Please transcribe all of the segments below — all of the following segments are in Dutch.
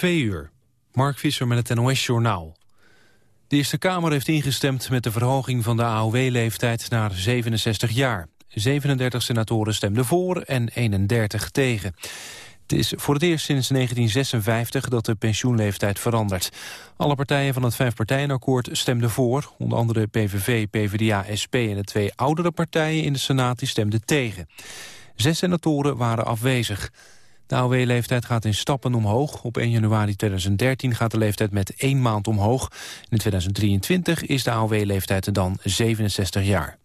Twee uur. Mark Visser met het NOS-journaal. De Eerste Kamer heeft ingestemd met de verhoging van de AOW-leeftijd naar 67 jaar. 37 senatoren stemden voor en 31 tegen. Het is voor het eerst sinds 1956 dat de pensioenleeftijd verandert. Alle partijen van het Vijfpartijenakkoord stemden voor. Onder andere PVV, PvdA, SP en de twee oudere partijen in de Senaat die stemden tegen. Zes senatoren waren afwezig. De AOW-leeftijd gaat in stappen omhoog. Op 1 januari 2013 gaat de leeftijd met één maand omhoog. In 2023 is de AOW-leeftijd dan 67 jaar.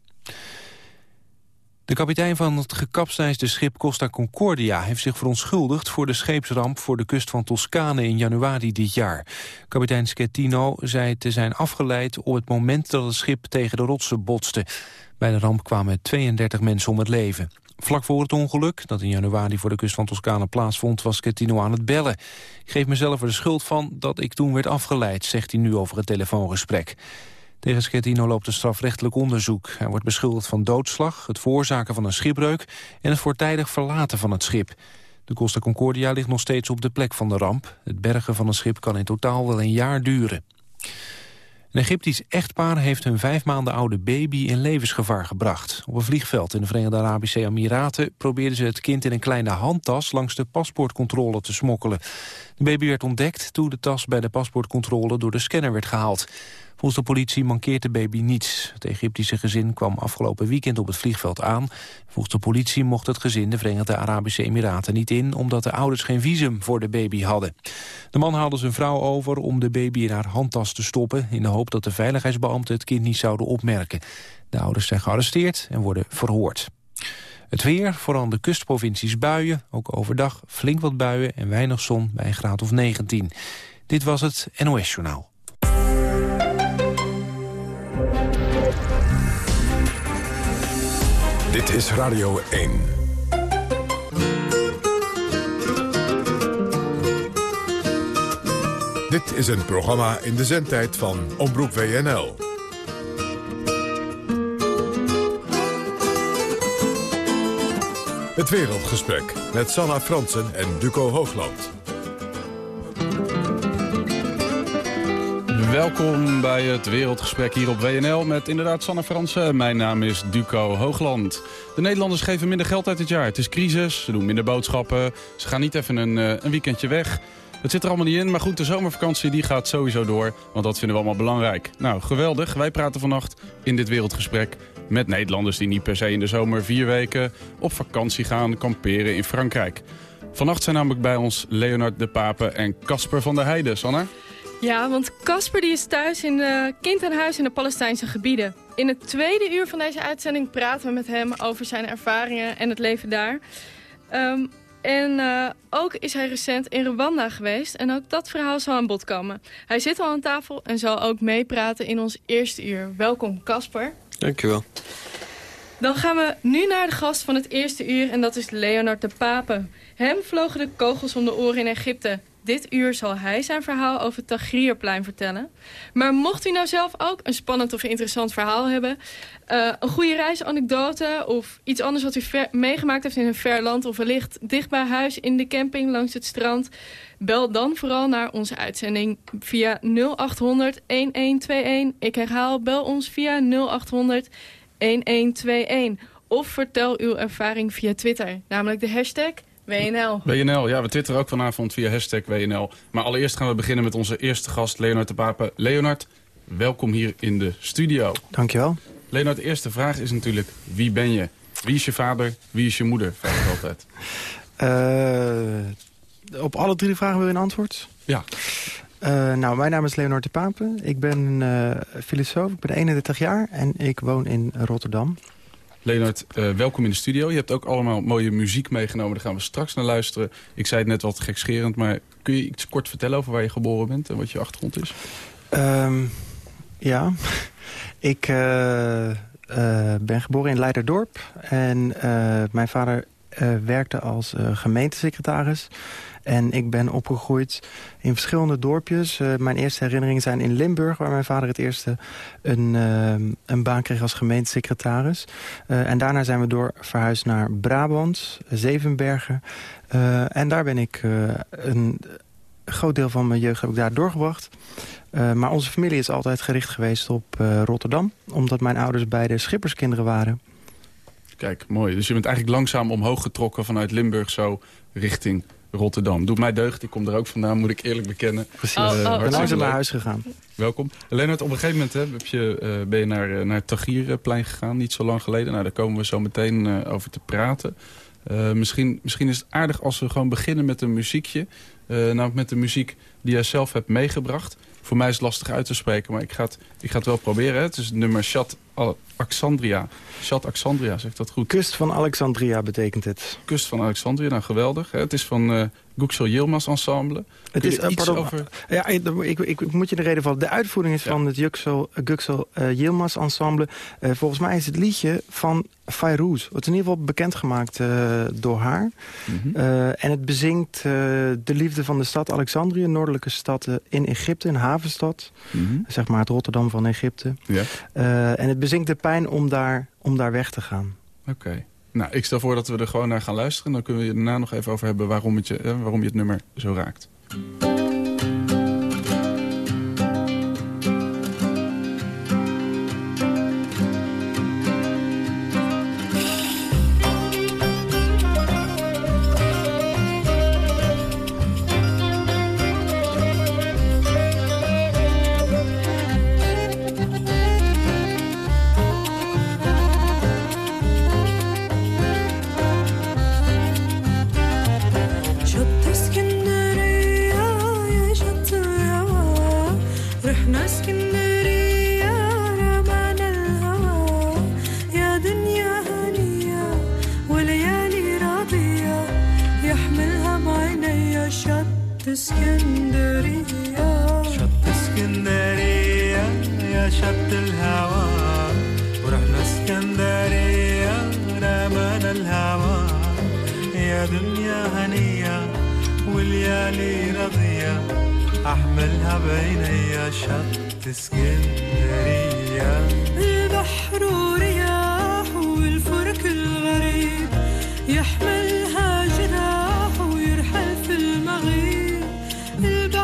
De kapitein van het gekapseisde schip Costa Concordia heeft zich verontschuldigd voor de scheepsramp voor de kust van Toscane in januari dit jaar. Kapitein Schettino zei te zijn afgeleid op het moment dat het schip tegen de rotsen botste. Bij de ramp kwamen 32 mensen om het leven. Vlak voor het ongeluk, dat in januari voor de kust van Toscane plaatsvond, was Schettino aan het bellen. Ik geef mezelf er de schuld van dat ik toen werd afgeleid, zegt hij nu over het telefoongesprek. Tegen Schettino loopt een strafrechtelijk onderzoek. Hij wordt beschuldigd van doodslag, het veroorzaken van een schipbreuk... en het voortijdig verlaten van het schip. De Costa Concordia ligt nog steeds op de plek van de ramp. Het bergen van een schip kan in totaal wel een jaar duren. Een Egyptisch echtpaar heeft hun vijf maanden oude baby in levensgevaar gebracht. Op een vliegveld in de Verenigde Arabische Emiraten probeerden ze het kind in een kleine handtas langs de paspoortcontrole te smokkelen. De baby werd ontdekt toen de tas bij de paspoortcontrole door de scanner werd gehaald. Volgens de politie mankeert de baby niets. Het Egyptische gezin kwam afgelopen weekend op het vliegveld aan. Volgens de politie mocht het gezin de Verenigde Arabische Emiraten niet in... omdat de ouders geen visum voor de baby hadden. De man haalde zijn vrouw over om de baby in haar handtas te stoppen... in de hoop dat de veiligheidsbeambten het kind niet zouden opmerken. De ouders zijn gearresteerd en worden verhoord. Het weer, vooral de kustprovincies buien. Ook overdag flink wat buien en weinig zon bij een graad of 19. Dit was het NOS Journaal. Dit is Radio 1. Dit is een programma in de zendtijd van Omroep WNL. Het Wereldgesprek met Sanna Fransen en Duco Hoogland. Welkom bij het Wereldgesprek hier op WNL met inderdaad Sanne Fransen. Mijn naam is Duco Hoogland. De Nederlanders geven minder geld uit dit jaar. Het is crisis, ze doen minder boodschappen, ze gaan niet even een, eh, een weekendje weg. Het zit er allemaal niet in, maar goed, de zomervakantie die gaat sowieso door. Want dat vinden we allemaal belangrijk. Nou, geweldig. Wij praten vannacht in dit Wereldgesprek met Nederlanders die niet per se in de zomer vier weken op vakantie gaan kamperen in Frankrijk. Vannacht zijn namelijk bij ons Leonard de Pape en Casper van der Heijden. Sanne? Ja, want Casper die is thuis in de kind en huis in de Palestijnse gebieden. In het tweede uur van deze uitzending praten we met hem over zijn ervaringen en het leven daar. Ehm, en uh, ook is hij recent in Rwanda geweest en ook dat verhaal zal aan bod komen. Hij zit al aan tafel en zal ook meepraten in ons eerste uur. Welkom Casper. Dankjewel. Dan gaan we nu naar de gast van het eerste uur en dat is Leonard de Pape. Hem vlogen de kogels om de oren in Egypte. Dit uur zal hij zijn verhaal over het Tagrierplein vertellen. Maar mocht u nou zelf ook een spannend of interessant verhaal hebben... Uh, een goede reisanekdote of iets anders wat u meegemaakt heeft in een ver land... of wellicht dicht bij huis in de camping langs het strand... bel dan vooral naar onze uitzending via 0800 1121. Ik herhaal, bel ons via 0800 1121. Of vertel uw ervaring via Twitter, namelijk de hashtag WNL. WNL, ja, we twitteren ook vanavond via hashtag WNL. Maar allereerst gaan we beginnen met onze eerste gast, Leonard de Pape. Leonard, welkom hier in de studio. Dankjewel. Leonard, de eerste vraag is natuurlijk, wie ben je? Wie is je vader, wie is je moeder? Vraag ik altijd. Uh, op alle drie de vragen wil je een antwoord? Ja. Uh, nou, mijn naam is Leonard de Pape. Ik ben uh, filosoof, ik ben 31 jaar en ik woon in Rotterdam. Leonard, uh, welkom in de studio. Je hebt ook allemaal mooie muziek meegenomen. Daar gaan we straks naar luisteren. Ik zei het net wat gekscherend, maar kun je iets kort vertellen over waar je geboren bent en wat je achtergrond is? Um, ja, ik uh, uh, ben geboren in Leiderdorp en mijn vader werkte als gemeentesecretaris. En ik ben opgegroeid in verschillende dorpjes. Uh, mijn eerste herinneringen zijn in Limburg... waar mijn vader het eerste een, uh, een baan kreeg als gemeentesecretaris. Uh, en daarna zijn we door verhuisd naar Brabant, Zevenbergen. en daar ben ik een groot deel van mijn jeugd heb ik daar doorgebracht. maar onze familie is altijd gericht geweest op Rotterdam. Omdat mijn ouders beide schipperskinderen waren. Kijk, mooi. Dus je bent eigenlijk langzaam omhoog getrokken vanuit Limburg zo richting Rotterdam. Doet mij deugd, ik kom er ook vandaan, moet ik eerlijk bekennen. Precies, oh, oh. ik ben langzaam naar huis gegaan. Welkom. Lennart, op een gegeven moment hè, heb je, uh, ben je naar, uh, naar het Tagierplein gegaan, niet zo lang geleden. Nou, daar komen we zo meteen uh, over te praten. misschien, misschien is het aardig als we gewoon beginnen met een muziekje. namelijk met de muziek die jij zelf hebt meegebracht. Voor mij is het lastig uit te spreken, maar ik ga het, ik ga het wel proberen. Hè. Het is het nummer Chat Alexandria. Chat Alexandria, zegt dat goed? Kust van Alexandria betekent het. Kust van Alexandria, nou geweldig. Hè. Het is van uh, Guxel Yilmaz Ensemble. Het is, uh, pardon, over... Ja, ik, ik, ik, moet je de reden vallen. De uitvoering is van het Guxel, Guxel uh, Yilmaz Ensemble. Uh, volgens mij is het liedje van Fayrouz. Het is in ieder geval bekendgemaakt door haar. Mm -hmm. en het bezingt de liefde van de stad Alexandrië, een noordelijke stad in Egypte, een havenstad. Mm -hmm. Zeg maar het Rotterdam van Egypte. Ja. en het bezinkt de pijn om daar, om daar weg te gaan. Oké. Nou, ik stel voor dat we er gewoon naar gaan luisteren. Dan kunnen we het daarna nog even over hebben waarom, het je, eh, waarom je het nummer zo raakt.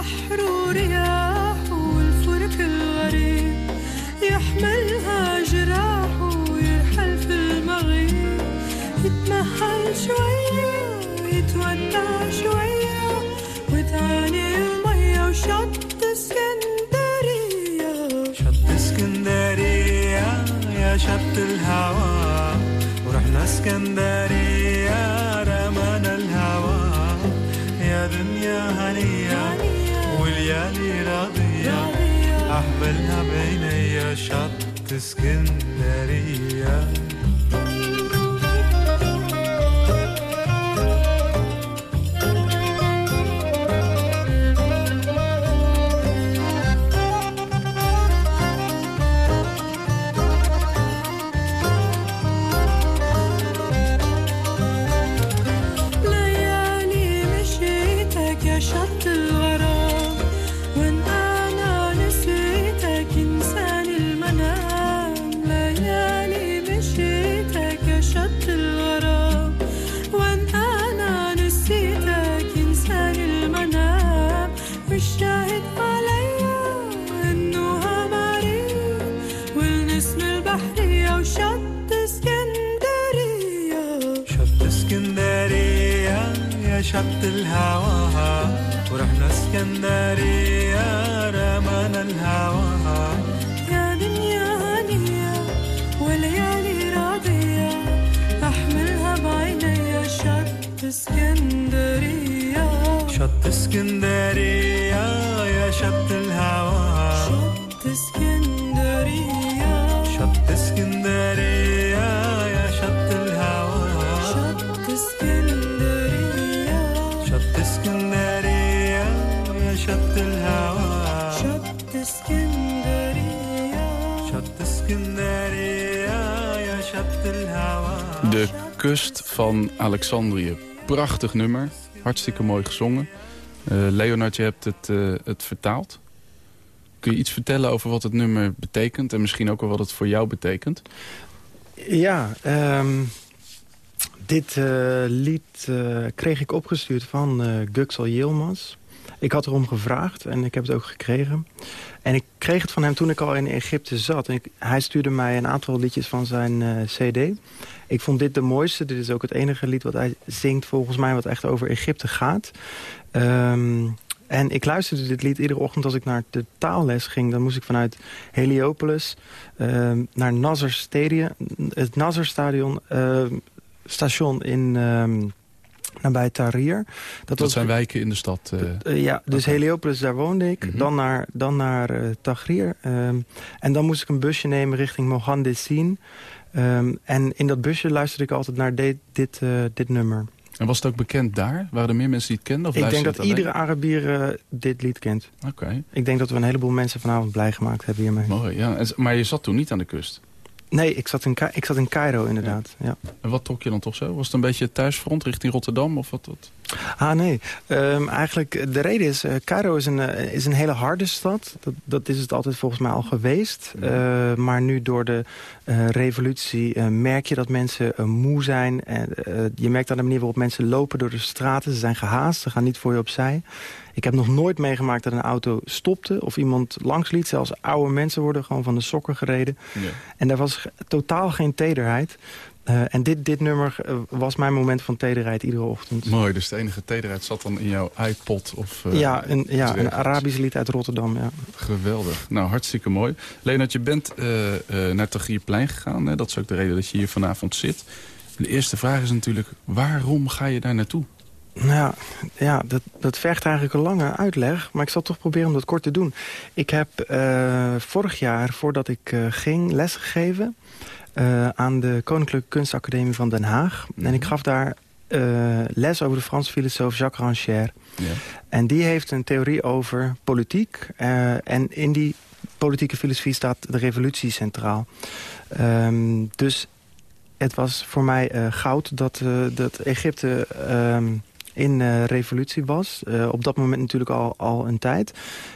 بحر ورياح والفرك الغريب يحملها جراح ويرحل في المغيب. يتمهل شوية ويتودع شوية وتعاني المية وشط اسكندرية. شط اسكندرية يا شط الهوى ورحنا اسكندرية. skin that he had. خدت الهواها ورحنا اسكندرية. Van Alexandrië. Prachtig nummer, hartstikke mooi gezongen. Uh, Leonard, je hebt het, uh, het vertaald. Kun je iets vertellen over wat het nummer betekent... en misschien ook wel wat het voor jou betekent? Ja, um, dit uh, lied kreeg ik opgestuurd van Guxel Yilmaz. Ik had erom gevraagd en ik heb het ook gekregen. En ik kreeg het van hem toen ik al in Egypte zat. En hij stuurde mij een aantal liedjes van zijn uh, cd. Ik vond dit de mooiste. Dit is ook het enige lied wat hij zingt volgens mij wat echt over Egypte gaat. Um, en ik luisterde dit lied iedere ochtend als ik naar de taalles ging. Dan moest ik vanuit Heliopolis uh, naar Nazar Stadion, het Nazar Stadion, uh, station in... nabij Tahrir. Dat, dat zijn wijken in de stad? Uh, ja, dus okay. Heliopolis, daar woonde ik. Mm -hmm. Dan naar, dan naar uh, Tahrir. Um, en dan moest ik een busje nemen richting Mohandesin. Um, en in dat busje luisterde ik altijd naar dit, dit, uh, dit nummer. En was het ook bekend daar? Waren er meer mensen die het kenden? Of ik denk dat iedere Arabier uh, dit lied kent. Oké. Okay. Ik denk dat we een heleboel mensen vanavond blij gemaakt hebben hiermee. Mooi, ja. En, maar je zat toen niet aan de kust? Nee, ik zat in, ik zat in Cairo inderdaad. Ja. ja. En wat trok je dan toch zo? Was het een beetje thuisfront richting Rotterdam? Of wat, wat? Ah nee, um, eigenlijk de reden is... Uh, Cairo is een, uh, is een hele harde stad. Dat, dat is het altijd volgens mij al geweest. Uh, maar nu door de revolutie merk je dat mensen moe zijn. En, je merkt aan de manier waarop mensen lopen door de straten. Ze zijn gehaast, ze gaan niet voor je opzij. Ik heb nog nooit meegemaakt dat een auto stopte of iemand langs liet. Zelfs oude mensen worden gewoon van de sokken gereden. Ja. En daar was totaal geen tederheid. Uh, en dit, dit nummer uh, was mijn moment van tederheid iedere ochtend. Mooi, dus de enige tederheid zat dan in jouw iPod? Of, uh, ja, een, ja een Arabisch lied uit Rotterdam. Ja. Geweldig. Nou, hartstikke mooi. Leenat, je bent naar Tagierplein gegaan. Hè? Dat is ook de reden dat je hier vanavond zit. De eerste vraag is natuurlijk, waarom ga je daar naartoe? Nou ja, dat, dat vergt eigenlijk een lange uitleg. Maar ik zal toch proberen om dat kort te doen. Ik heb vorig jaar, voordat ik ging, lesgegeven... Uh, aan de Koninklijke Kunstacademie van Den Haag. Mm -hmm. En ik gaf daar uh, les over de Franse filosoof Jacques Rancière. Ja. En die heeft een theorie over politiek. Uh, en in die politieke filosofie staat de revolutie centraal. Um, dus het was voor mij goud dat, dat Egypte... Um, in uh, revolutie was. Op dat moment natuurlijk al, al een tijd.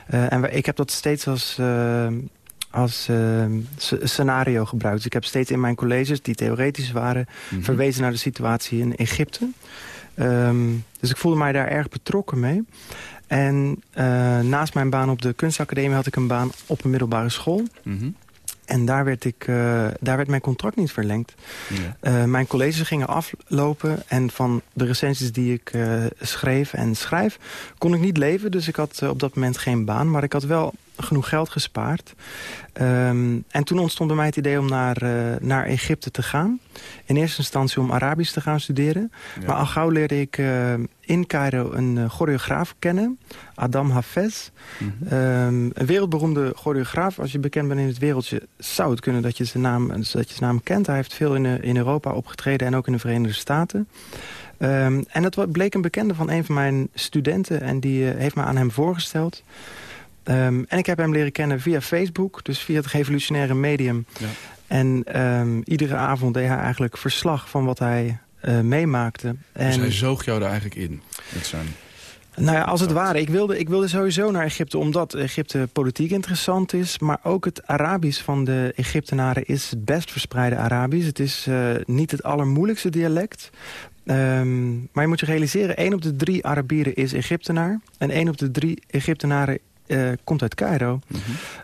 En ik heb dat steeds als als uh, scenario gebruikt. Dus ik heb steeds in mijn colleges, die theoretisch waren... Mm -hmm. verwezen naar de situatie in Egypte. Um, dus ik voelde mij daar erg betrokken mee. En uh, naast mijn baan op de kunstacademie had ik een baan op een middelbare school. Mm -hmm. En daar werd, ik, uh, daar werd mijn contract niet verlengd. Ja. Uh, mijn colleges gingen aflopen. En van de recensies die ik uh, schreef en schrijf... kon ik niet leven. Dus ik had op dat moment geen baan. Maar ik had wel genoeg geld gespaard. Um, en toen ontstond bij mij het idee om naar, naar Egypte te gaan. In eerste instantie om Arabisch te gaan studeren. Ja. Maar al gauw leerde ik in Cairo een uh, choreograaf kennen. Adam Hafez. Mm -hmm. um, een wereldberoemde choreograaf. Als je bekend bent in het wereldje zou het kunnen dat je zijn naam, dat je zijn naam kent. Hij heeft veel in, in Europa opgetreden en ook in de Verenigde Staten. Um, en dat bleek een bekende van een van mijn studenten. En die heeft me aan hem voorgesteld. Um, en ik heb hem leren kennen via Facebook, dus via het revolutionaire medium. Ja. En um, iedere avond deed hij eigenlijk verslag van wat hij uh, meemaakte. En... Dus hij zoog jou er eigenlijk in met zijn... Nou ja, als het ware. Ik wilde, ik wilde sowieso naar Egypte omdat Egypte politiek interessant is. Maar ook het Arabisch van de Egyptenaren is het best verspreide Arabisch. Het is uh, niet het allermoeilijkste dialect. Um, maar je moet je realiseren, één op de drie Arabieren is Egyptenaar. En één op de drie Egyptenaren uh, komt uit Cairo. Mm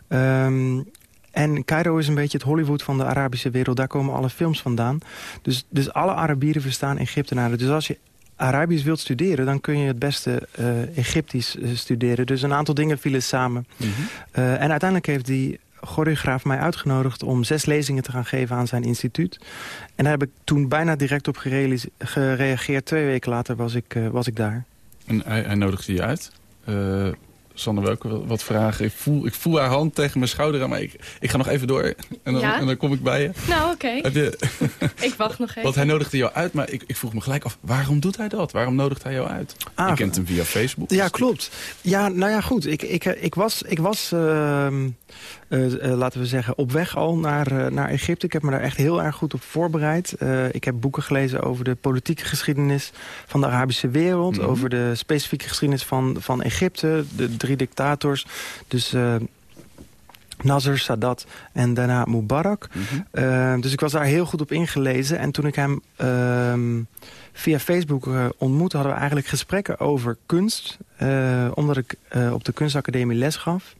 -hmm. um, en Cairo is een beetje het Hollywood van de Arabische wereld. Daar komen alle films vandaan. Dus, dus alle Arabieren verstaan Egyptenaren. Dus als je Arabisch wilt studeren, dan kun je het beste uh, Egyptisch uh, studeren. Dus een aantal dingen vielen samen. Mm -hmm. uh, en uiteindelijk heeft die choreograaf mij uitgenodigd om zes lezingen te gaan geven aan zijn instituut. En daar heb ik toen bijna direct op gereageerd. Twee weken later was ik, was ik daar. En hij, hij nodigde je uit? Sander wil ook wat vragen. Ik voel, ik voel haar hand tegen mijn schouder aan, maar ik, ik ga nog even door. En dan, ja? en dan kom ik bij je. Nou, oké. Okay. ik wacht nog even. Want hij nodigde jou uit, maar ik, ik vroeg me gelijk af... waarom doet hij dat? Waarom nodigt hij jou uit? Ah, je kent hem via Facebook. Ja, dus klopt. Ja, nou ja, goed. Ik, ik, ik was... Ik was uh, uh, uh, laten we zeggen, op weg al naar, naar Egypte. Ik heb me daar echt heel erg goed op voorbereid. ik heb boeken gelezen over de politieke geschiedenis van de Arabische wereld. Mm -hmm. Over de specifieke geschiedenis van, van Egypte. De drie dictators. Dus... Nasser, Sadat en daarna Mubarak. Mm -hmm. uh, dus ik was daar heel goed op ingelezen. En toen ik hem uh, via Facebook uh, ontmoette... hadden we eigenlijk gesprekken over kunst. omdat ik op de kunstacademie les gaf.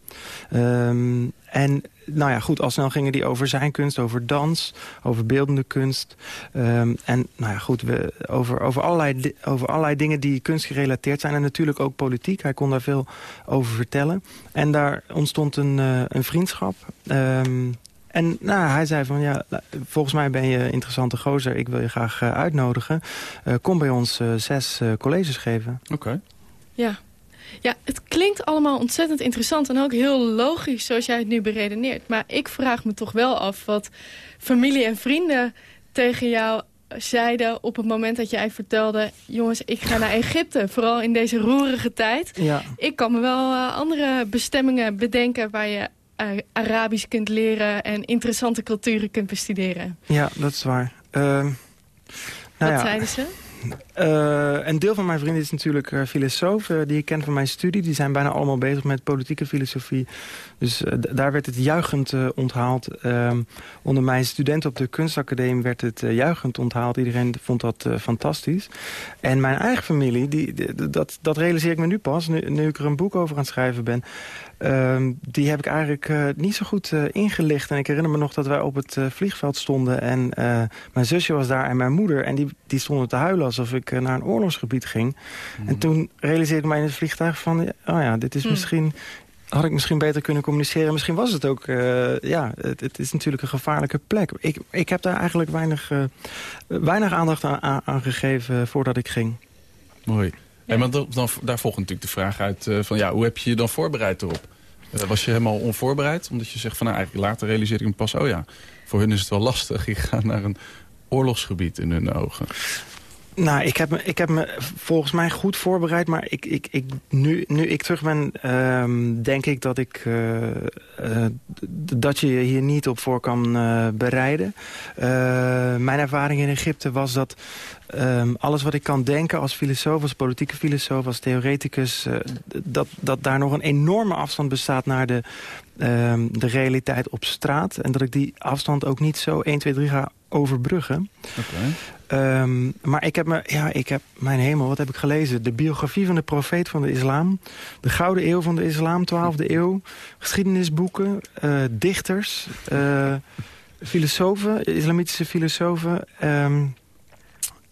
Ehm, en nou ja, goed, al snel gingen die over zijn kunst, over dans, over beeldende kunst. Ehm, en nou ja, goed, we, over, over, allerlei, over allerlei dingen die kunstgerelateerd zijn. En natuurlijk ook politiek. Hij kon daar veel over vertellen. En daar ontstond een, een vriendschap. Um, en nou, hij zei van, ja, volgens mij ben je interessante gozer. Ik wil je graag uh, uitnodigen. Uh, kom bij ons zes colleges geven. Oké. Ja, ja, het klinkt allemaal ontzettend interessant en ook heel logisch zoals jij het nu beredeneert. Maar ik vraag me toch wel af wat familie en vrienden tegen jou zeiden op het moment dat jij vertelde... jongens, ik ga naar Egypte, vooral in deze roerige tijd. Ja. Ik kan me wel uh, andere bestemmingen bedenken waar je Arabisch kunt leren... en interessante culturen kunt bestuderen. Ja, dat is waar. Uh, nou wat ja. zeiden ze? Uh, een deel van mijn vrienden is natuurlijk uh, filosoof, uh, die ik ken van mijn studie. Die zijn bijna allemaal bezig met politieke filosofie. Dus daar werd het juichend onthaald. Ehm, onder mijn studenten op de kunstacademie werd het juichend onthaald. Iedereen vond dat fantastisch. En mijn eigen familie, die, dat, dat realiseer ik me nu pas, nu, nu ik er een boek over aan het schrijven ben. Um, die heb ik eigenlijk niet zo goed ingelicht. En ik herinner me nog dat wij op het vliegveld stonden. En mijn zusje was daar en mijn moeder. En die, die stonden te huilen alsof ik naar een oorlogsgebied ging. Mm. En toen realiseerde ik mij in het vliegtuig van... oh ja, dit is mm. misschien... Had ik misschien beter kunnen communiceren. Misschien was het ook... ja, het, het, is natuurlijk een gevaarlijke plek. Ik, ik heb daar eigenlijk weinig, weinig aandacht aan, aan gegeven voordat ik ging. Mooi. Ja. En maar dan, dan, daar volgt natuurlijk de vraag uit uh, van ja, hoe heb je je dan voorbereid erop? Uh, was je helemaal onvoorbereid? Omdat je zegt van nou, eigenlijk later realiseerde ik me pas, oh ja, voor hun is het wel lastig. Ik ga naar een oorlogsgebied in hun ogen. Nou, ik heb, me, ik heb me volgens mij goed voorbereid. Maar ik, ik, ik, nu, nu ik terug ben, um, denk ik dat, ik uh, uh, dat je je hier niet op voor kan uh, bereiden. mijn ervaring in Egypte was dat um, alles wat ik kan denken als filosoof, als politieke filosoof, als theoreticus... dat, dat daar nog een enorme afstand bestaat naar de, um, de realiteit op straat. En dat ik die afstand ook niet zo 1, 2, 3 ga overbruggen. Okay. Um, maar ik heb, me, ja, ik heb, mijn hemel, wat heb ik gelezen? De biografie van de profeet van de islam. De Gouden Eeuw van de islam, 12e eeuw. Geschiedenisboeken, uh, dichters, uh, filosofen, islamitische filosofen... Um,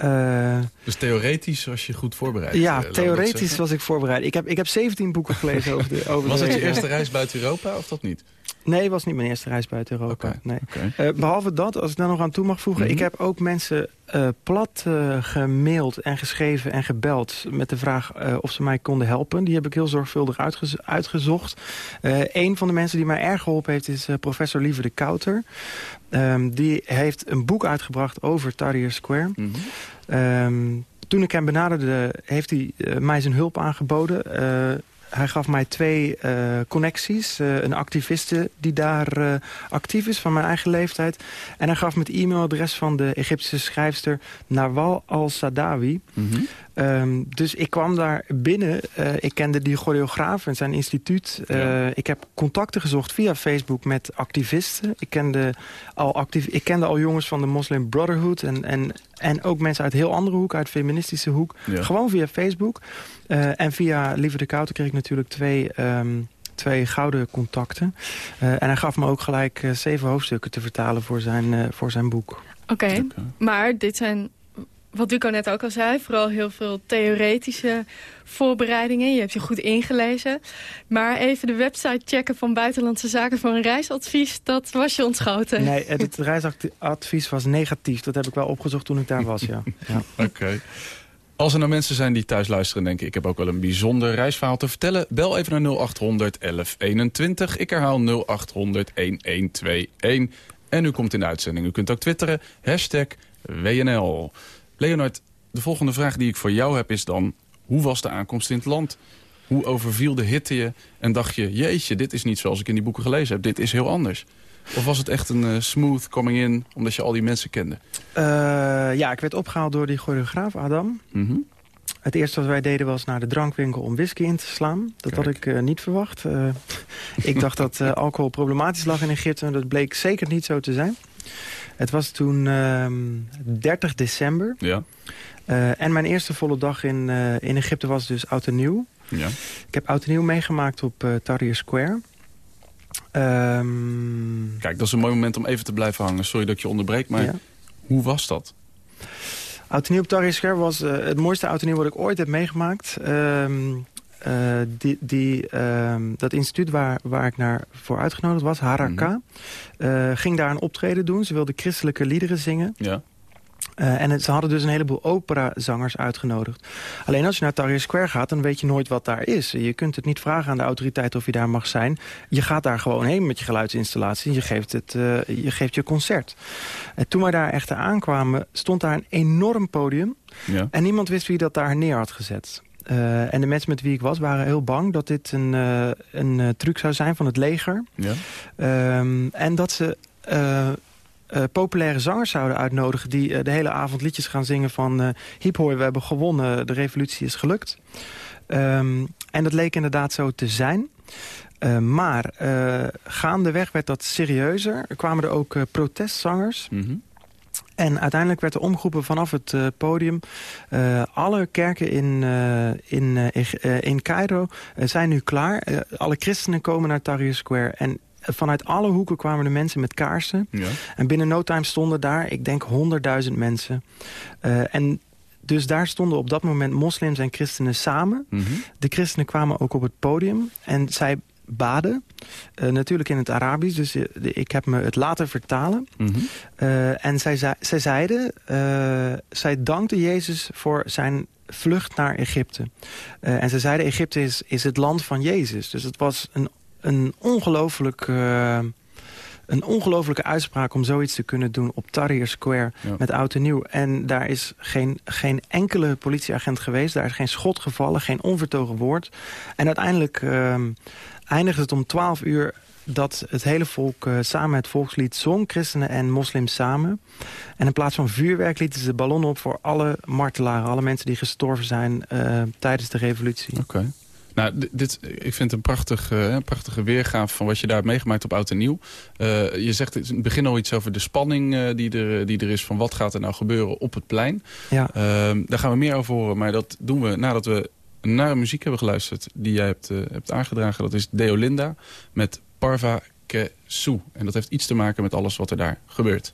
uh, dus theoretisch was je goed voorbereid? Ja, uh, theoretisch was ik voorbereid. Ik heb, ik heb 17 boeken gelezen over de over Was het je eerste reis buiten Europa of dat niet? Nee, het was niet mijn eerste reis buiten Europa. Okay, nee. Okay. Uh, behalve dat, als ik daar nog aan toe mag voegen... Mhm. Mm -hmm. ik heb ook mensen uh, plat uh, gemaild en geschreven en gebeld... met de vraag of ze mij konden helpen. Die heb ik heel zorgvuldig uitgez uitgezocht. een van de mensen die mij erg geholpen heeft... is professor Lieve de Kouter. Um, die heeft een boek uitgebracht over Tahrir Square... Mhm. Um, toen ik hem benaderde, heeft hij mij zijn hulp aangeboden hij gaf mij twee uh, connecties. Uh, een activiste die daar uh, actief is, van mijn eigen leeftijd. En hij gaf me het e-mailadres van de Egyptische schrijfster Nawal al-Sadawi. -hmm. Um, dus ik kwam daar binnen. ik kende die choreograaf en zijn instituut. Ja. ik heb contacten gezocht via Facebook met activisten. Ik kende al, actief, ik kende al jongens van de Muslim Brotherhood... en, en, en ook mensen uit heel andere hoek, uit feministische hoek. Ja. Gewoon via Facebook. Uh, en via Lieve de Kouter kreeg ik natuurlijk twee, um, twee gouden contacten. Uh, en hij gaf me ook gelijk uh, zeven hoofdstukken te vertalen voor zijn, voor zijn boek. Oké, okay, okay. maar dit zijn, wat Duco net ook al zei... vooral heel veel theoretische voorbereidingen. Je hebt je goed ingelezen. Maar even de website checken van Buitenlandse Zaken voor een reisadvies... dat was je ontschoten. Nee, het reisadvies was negatief. Dat heb ik wel opgezocht toen ik daar was, ja. ja. Oké. Okay. Als er nou mensen zijn die thuis luisteren en denken... ik heb ook wel een bijzonder reisverhaal te vertellen... bel even naar 0800 1121. Ik herhaal 0800 1121. En u komt in de uitzending. U kunt ook twitteren. Hashtag WNL. Leonard, de volgende vraag die ik voor jou heb is dan... hoe was de aankomst in het land? Hoe overviel de hitte je? En dacht je, jeetje, dit is niet zoals ik in die boeken gelezen heb. Dit is heel anders. Of was het echt een uh, smooth coming in, omdat je al die mensen kende? Uh, ja, ik werd opgehaald door die choreograaf Adam. Mm -hmm. Het eerste wat wij deden was naar de drankwinkel om whisky in te slaan. Dat Kijk. had ik uh, niet verwacht. ik dacht dat alcohol problematisch lag in Egypte. En dat bleek zeker niet zo te zijn. Het was toen 30 ehm, december. Ja. Uh, en mijn eerste volle dag in, uh, in Egypte was dus Oud en Nieuw. Ja. Ik heb Oud en Nieuw meegemaakt op uh, Tahrir Square. Um... Kijk, dat is een mooi moment om even te blijven hangen. Sorry dat ik je onderbreek, maar ja. hoe was dat? Oud en Nieuw op Tahrir Square was het mooiste Oud en Nieuw wat ik ooit heb meegemaakt. Um, uh, die, die, uh, dat instituut waar, waar ik naar voor uitgenodigd was, Haraka, mm -hmm. uh, ging daar een optreden doen. Ze wilden christelijke liederen zingen. Ja. Uh, en het, ze hadden dus een heleboel operazangers uitgenodigd. Alleen als je naar Tahrir Square gaat, dan weet je nooit wat daar is. Je kunt het niet vragen aan de autoriteit of je daar mag zijn. Je gaat daar gewoon heen met je geluidsinstallatie en je geeft, het, uh, je, geeft je concert. En toen wij daar echter aankwamen, stond daar een enorm podium. Ja. En niemand wist wie dat daar neer had gezet. Uh, en de mensen met wie ik was waren heel bang dat dit een, uh, een uh, truc zou zijn van het leger. Ja. Um, en dat ze populaire zangers zouden uitnodigen... die de hele avond liedjes gaan zingen van... hiep hoor, we hebben gewonnen, de revolutie is gelukt. Um, en dat leek inderdaad zo te zijn. maar gaandeweg werd dat serieuzer. Er kwamen er ook protestzangers... Mm -hmm. En uiteindelijk werd er omgeroepen vanaf het uh, podium... Uh, alle kerken in, uh, in, in Cairo zijn nu klaar. alle christenen komen naar Tahrir Square. En vanuit alle hoeken kwamen de mensen met kaarsen. Ja. En binnen no time stonden daar, ik denk, honderdduizend mensen. en dus daar stonden op dat moment moslims en christenen samen. Mm -hmm. De christenen kwamen ook op het podium. En zij baden. Uh, natuurlijk in het Arabisch, dus uh, ik heb me het laten vertalen. Mm -hmm. uh, en zij, zij, zij zeiden, zij dankte Jezus voor zijn vlucht naar Egypte. en ze zeiden, Egypte is, is het land van Jezus. Dus het was een, een ongelooflijk... een ongelofelijke uitspraak om zoiets te kunnen doen op Tahrir Square ja. met oud en nieuw. En daar is geen, geen enkele politieagent geweest. Daar is geen schot gevallen, geen onvertogen woord. En uiteindelijk eindigde het om 12 uur dat het hele volk uh, samen het volkslied zong, christenen en moslims samen. En in plaats van vuurwerk lieten ze ballonnen op voor alle martelaren, alle mensen die gestorven zijn uh, tijdens de revolutie. Oké. Okay. Nou, dit, ik vind het een prachtig, uh, prachtige weergave van wat je daar hebt meegemaakt op Oud en Nieuw. Uh, je zegt in het begin al iets over de spanning uh, die, er, die er is van wat gaat er nou gebeuren op het plein. Ja. Ehm, daar gaan we meer over horen, maar dat doen we nadat we naar muziek hebben geluisterd die jij hebt, uh, hebt aangedragen. Dat is Deolinda met Parva Ke Sou. En dat heeft iets te maken met alles wat er daar gebeurt.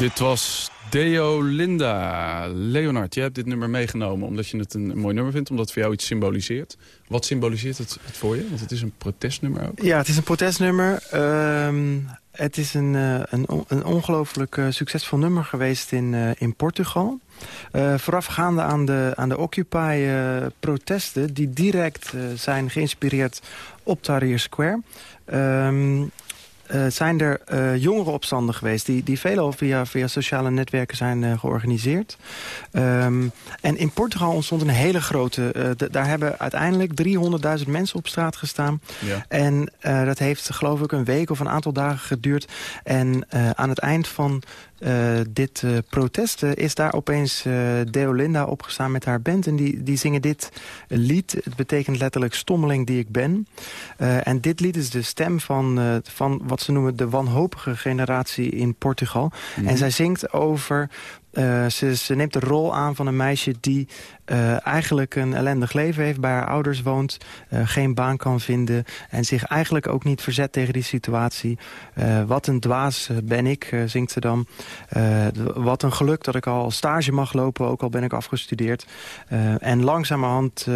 Dit was Deo Linda. Leonard, jij hebt dit nummer meegenomen omdat je het een, mooi nummer vindt. Omdat het voor jou iets symboliseert. Wat symboliseert het, het voor je? Want het is een protestnummer ook. Ja, het is een protestnummer. Ehm, het is een, eh, een, een ongelooflijk eh, succesvol nummer geweest in, eh, in Portugal. Eh, voorafgaande aan de, aan de Occupy-protesten... die direct zijn geïnspireerd op Tahrir Square... Ehm, eh, zijn er eh jongerenopstanden geweest... die, die veelal via, via sociale netwerken zijn eh, georganiseerd. Ehm, en in Portugal ontstond een hele grote... daar hebben uiteindelijk 300.000 mensen op straat gestaan. Ja. En dat heeft geloof ik een week of een aantal dagen geduurd. En aan het eind van eh, dit eh, protest eh, is daar opeens Deolinda opgestaan met haar band. En die, die zingen dit lied. Het betekent letterlijk stommeling die ik ben. En dit lied is de stem van, van wat ze noemen de wanhopige generatie in Portugal. En zij zingt over... eh, ze, ze neemt de rol aan van een meisje die eh, eigenlijk een ellendig leven heeft, bij haar ouders woont, eh, geen baan kan vinden en zich eigenlijk ook niet verzet tegen die situatie. Wat een dwaas ben ik, zingt ze dan. Wat een geluk dat ik al stage mag lopen, ook al ben ik afgestudeerd. En langzamerhand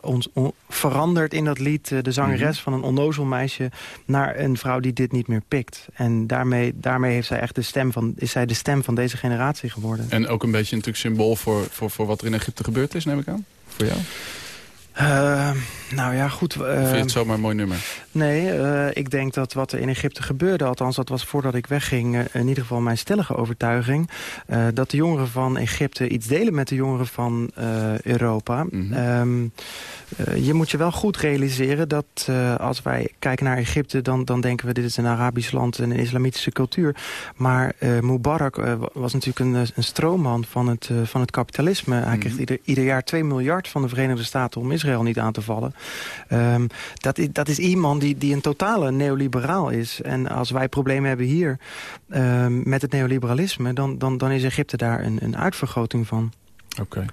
ons, on- verandert in dat lied de zangeres van een onnozel meisje naar een vrouw die dit niet meer pikt. En daarmee, daarmee heeft zij echt de stem van, is zij de stem van deze generatie geworden. En ook een beetje natuurlijk symbool voor, voor, voor wat er in Egypte gebeurd is, neem ik aan. Voor jou? Nou ja, goed. Of vind je eh, het zomaar een mooi nummer? Nee, eh, ik denk dat wat er in Egypte gebeurde... althans dat was voordat ik wegging... eh, in ieder geval mijn stellige overtuiging... eh, dat de jongeren van Egypte iets delen met de jongeren van Europa. Mhm. Ehm, eh, je moet je wel goed realiseren dat als wij kijken naar Egypte... Dan, dan denken we dit is een Arabisch land en een islamitische cultuur. Maar Mubarak wa- was natuurlijk een, een stroomman van het, van het kapitalisme. Hij kreeg ieder, ieder jaar 2 miljard van de Verenigde Staten... om Israël niet aan te vallen. Ehm, dat, is, dat is iemand die, die een totale neoliberaal is. En als wij problemen hebben hier ehm, met het neoliberalisme... dan, dan, dan is Egypte daar een, een uitvergroting van. Oké.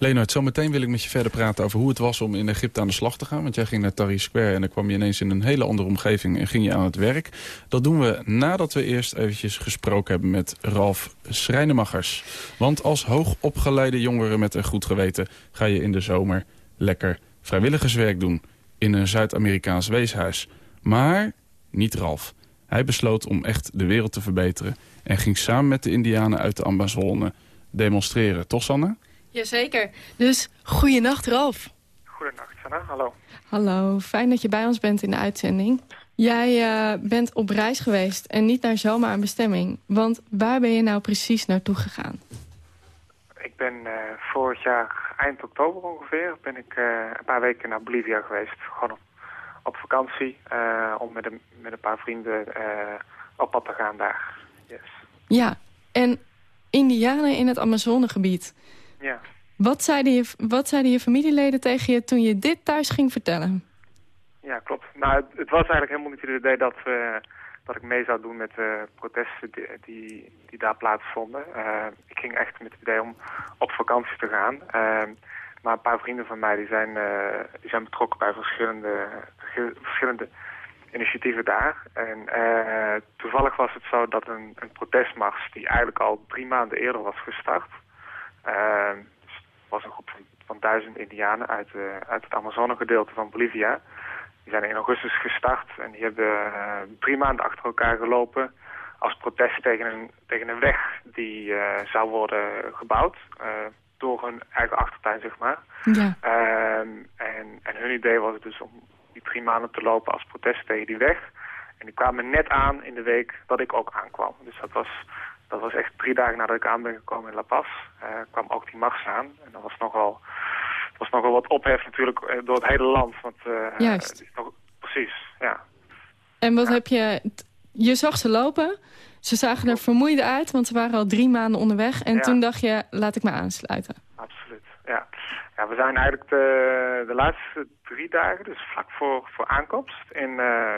Leonard, zometeen wil ik met je verder praten over hoe het was om in Egypte aan de slag te gaan. Want jij ging naar Tahrir Square en dan kwam je ineens in een hele andere omgeving en ging je aan het werk. Dat doen we nadat we eerst eventjes gesproken hebben met Ralf Schrijnemachers. Want als hoogopgeleide jongere met een goed geweten ga je in de zomer lekker vrijwilligerswerk doen in een Zuid-Amerikaans weeshuis. Maar niet Ralf. Hij besloot om echt de wereld te verbeteren en ging samen met de indianen uit de Amazone demonstreren. Toch, Sanne? Jazeker. Dus goeienacht, Ralf. Goedenacht, Sanna. Hallo. Hallo, fijn dat je bij ons bent in de uitzending. Jij eh, bent op reis geweest en niet naar zomaar een bestemming. Want waar ben je nou precies naartoe gegaan? Ik ben eh, vorig jaar, eind oktober ongeveer, ben ik eh, een paar weken naar Bolivia geweest. Gewoon op, op vakantie, eh, om met een, met een paar vrienden op pad te gaan daar. Yes. Ja, en indianen in het Amazonegebied. Ja. Wat zeiden, je, wat zeiden je familieleden tegen je toen je dit thuis ging vertellen? ja, klopt. Nou, het, het was eigenlijk helemaal niet het idee dat, we, dat ik mee zou doen met de protesten die, die, daar plaatsvonden. Eh, ik ging echt met het idee om op vakantie te gaan. Eh, maar een paar vrienden van mij die zijn, eh, zijn betrokken bij verschillende, verschillende initiatieven daar. En eh, toevallig was het zo dat een, een protestmars die eigenlijk al drie maanden eerder was gestart. Het was een groep van, van duizend indianen uit, uit het Amazonegedeelte van Bolivia. Die zijn in augustus gestart en die hebben uh, drie maanden achter elkaar gelopen als protest tegen een, tegen een weg die uh, zou worden gebouwd door hun eigen achtertuin, zeg maar. Ja. Ehm, en, en hun idee was dus om die drie maanden te lopen als protest tegen die weg. En die kwamen net aan in de week dat ik ook aankwam. Dus dat was, dat was echt drie dagen nadat ik aan ben gekomen in La Paz. Uh, kwam ook die mars aan. En dat was nogal, was nogal wat ophef natuurlijk uh, door het hele land. Want, uh, Juist. Nog, precies, ja. En wat heb je... Je zag ze lopen. Ze zagen er vermoeid uit, want ze waren al drie maanden onderweg. En Ja. toen dacht je, laat ik me aansluiten. Absoluut, ja. ja we zijn eigenlijk de, de laatste drie dagen, dus vlak voor, voor aankomst in, uh,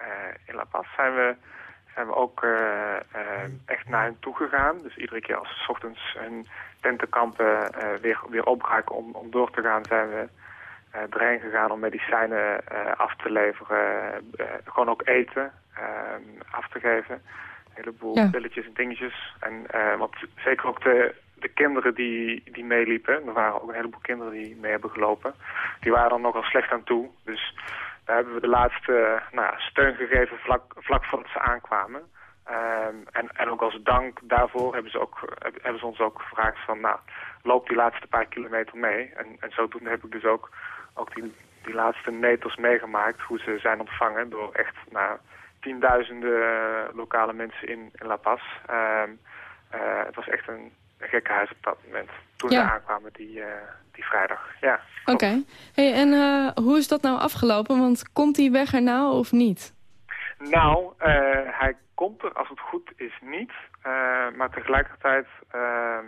uh, in La Paz, zijn we, zijn we ook uh, echt naar hen toe gegaan. Dus iedere keer als s ochtends hun tentenkampen weer, weer opbraken om, om door te gaan, zijn we erheen gegaan om medicijnen af te leveren. gewoon ook eten af te geven. Een heleboel Ja. pilletjes en dingetjes. En, want zeker ook de, de kinderen die, die meeliepen, er waren ook een heleboel kinderen die mee hebben gelopen, die waren dan nogal slecht aan toe. Dus daar hebben we de laatste nou, ja, steun gegeven vlak, vlak voordat ze aankwamen. Um, en, en ook als dank daarvoor hebben ze, ook, hebben ze ons ook gevraagd van, nou, loop die laatste paar kilometer mee. En, en zodoende heb ik dus ook, ook die, die laatste meters meegemaakt, hoe ze zijn ontvangen door echt, nou, tienduizenden uh, lokale mensen in, in La Paz. Um, uh, het was echt een, een gekke huis op dat moment. Toen Ja. ze aankwamen die, uh, die vrijdag. Ja, Oké. Hey, en eh, hoe is dat nou afgelopen? Want komt die weg er nou of niet? Nou, uh, hij komt er als het goed is niet. Maar tegelijkertijd uh,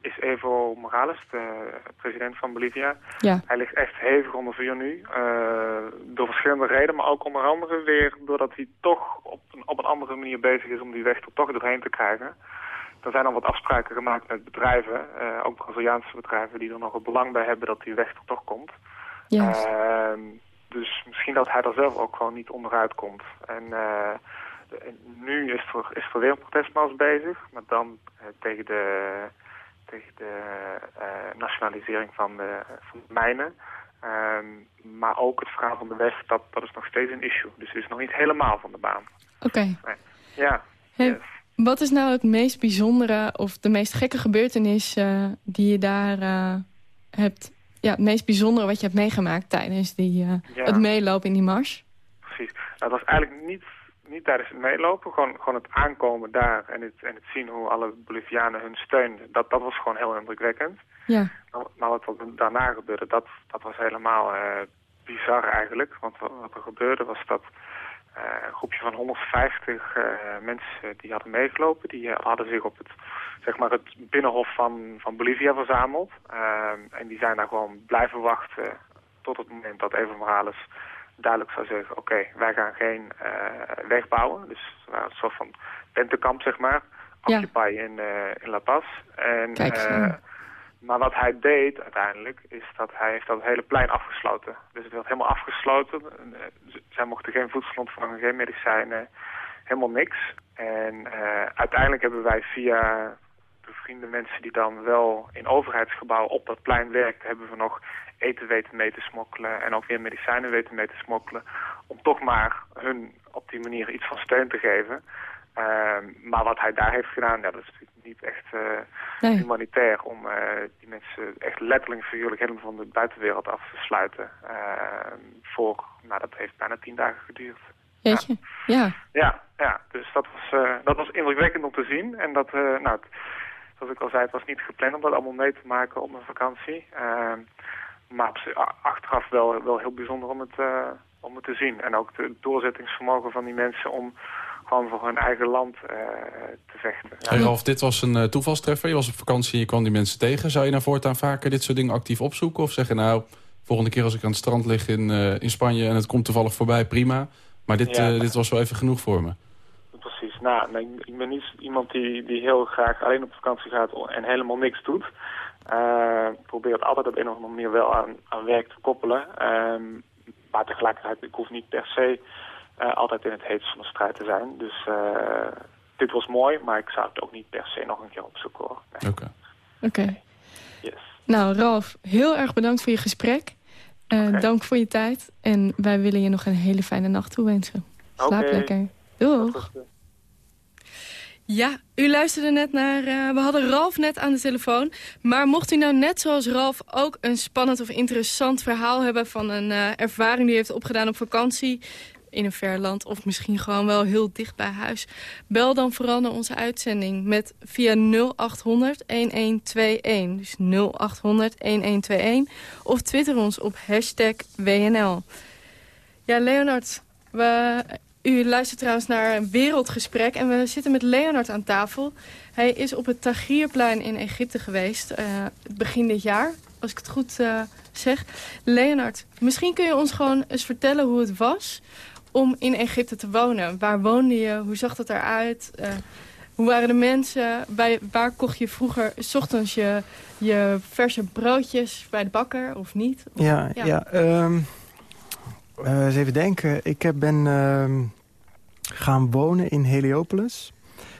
is Evo Morales, de president van Bolivia... Ja. Hij ligt echt hevig onder vuur nu. Uh, door verschillende redenen, maar ook onder andere weer doordat hij toch op een, op een andere manier bezig is om die weg er toch doorheen te krijgen. Er zijn al wat afspraken gemaakt met bedrijven, uh, ook Braziliaanse bedrijven, die er nog een belang bij hebben dat die weg er toch komt. Juist. Uh, dus misschien dat hij er zelf ook gewoon niet onderuit komt. En uh, nu is er, is er weer een protestmars bezig, maar dan uh, tegen de, tegen de uh, nationalisering van de, van de mijnen. Um, maar ook het verhaal van de weg, dat, dat is nog steeds een issue. Dus het is nog niet helemaal van de baan. Oké. Okay. Nee. Ja. Hey, yes. Wat is nou het meest bijzondere of de meest gekke gebeurtenis uh, die je daar uh, hebt... Ja, het meest bijzondere wat je hebt meegemaakt tijdens die, uh, ja. het meelopen in die mars? Precies. Nou, dat was eigenlijk niet, niet tijdens het meelopen. Gewoon, gewoon het aankomen daar en het, en het zien hoe alle Bolivianen hun steun... Dat, dat was gewoon heel indrukwekkend. Ja. Maar, maar wat er daarna gebeurde, dat, dat was helemaal bizar eigenlijk. Want wat, wat er gebeurde was dat... Uh, een groepje van 150 uh, mensen die hadden meegelopen. Die uh, hadden zich op het, zeg maar het binnenhof van, van Bolivia verzameld. en die zijn daar gewoon blijven wachten tot het moment dat Evo Morales duidelijk zou zeggen... oké, okay, wij gaan geen weg bouwen. Dus een soort van tentenkamp, zeg maar. Occupy ja. in, in La Paz. En, Kijk, maar wat hij deed uiteindelijk, is dat hij heeft dat hele plein afgesloten. Dus het werd helemaal afgesloten. Zij mochten geen voedsel ontvangen, geen medicijnen, helemaal niks. En uh, uiteindelijk hebben wij via de vrienden mensen die dan wel in overheidsgebouwen op dat plein werkten, hebben we nog eten weten mee te smokkelen en ook weer medicijnen weten mee te smokkelen. Om toch maar hun op die manier iets van steun te geven. Uh, maar wat hij daar heeft gedaan, ja, dat is natuurlijk niet echt nee. humanitair om uh, die mensen echt letterlijk figuurlijk helemaal van de buitenwereld af te sluiten. Uh, voor, nou dat heeft bijna tien dagen geduurd. Jeetje, ja. Ja, ja, ja. dus dat was, uh, dat was indrukwekkend om te zien. En dat, uh, nou, het, zoals ik al zei, het was niet gepland om dat allemaal mee te maken op een vakantie. Uh, maar achteraf wel, wel heel bijzonder om het, om het te zien. En ook het doorzettingsvermogen van die mensen om gewoon voor hun eigen land uh, te vechten. Ja. Hey Ralf, dit was een uh, toevalstreffer. Je was op vakantie en je kwam die mensen tegen. Zou je nou voortaan vaker dit soort dingen actief opzoeken? Of zeggen nou, volgende keer als ik aan het strand lig in, uh, in Spanje... en het komt toevallig voorbij, prima. Maar dit, ja. dit was wel even genoeg voor me. Precies. Nou, nee, ik ben niet iemand die, die heel graag alleen op vakantie gaat en helemaal niks doet. Uh, probeer het altijd op een of andere manier wel aan, aan werk te koppelen. Um, maar tegelijkertijd, ik hoef niet per se eh, altijd in het heetst van de strijd te zijn. Dus eh, dit was mooi, maar ik zou het ook niet per se nog een keer opzoeken hoor. Nee. Oké. Oké. Yes. Nou, Ralf, heel erg bedankt voor je gesprek. Eh. Dank voor je tijd. En wij willen je nog een hele fijne nacht toewensen. Slaap lekker. Doeg. Ja, u luisterde net naar... eh, we hadden Ralf net aan de telefoon. Maar mocht u nou net zoals Ralf ook een spannend of interessant verhaal hebben... van een eh, ervaring die u heeft opgedaan op vakantie in een ver land... of misschien gewoon wel heel dicht bij huis... bel dan vooral naar onze uitzending met via 0800 1121. Dus 0800 1121. Of twitter ons op hashtag WNL. Ja, Leonard, we, u luistert trouwens naar een wereldgesprek... en we zitten met Leonard aan tafel. Hij is op het Tagrierplein in Egypte geweest, eh, begin dit jaar, als ik het goed eh, zeg. Leonard, misschien kun je ons gewoon eens vertellen hoe het was om in Egypte te wonen. Waar woonde je? Hoe zag dat eruit? Eh, hoe waren de mensen? Bij, waar kocht je vroeger s ochtends je, je verse broodjes bij de bakker of niet? Of- Ja, Ja. ja. eh, eens even denken. Ik heb, ben ehm, gaan wonen in Heliopolis.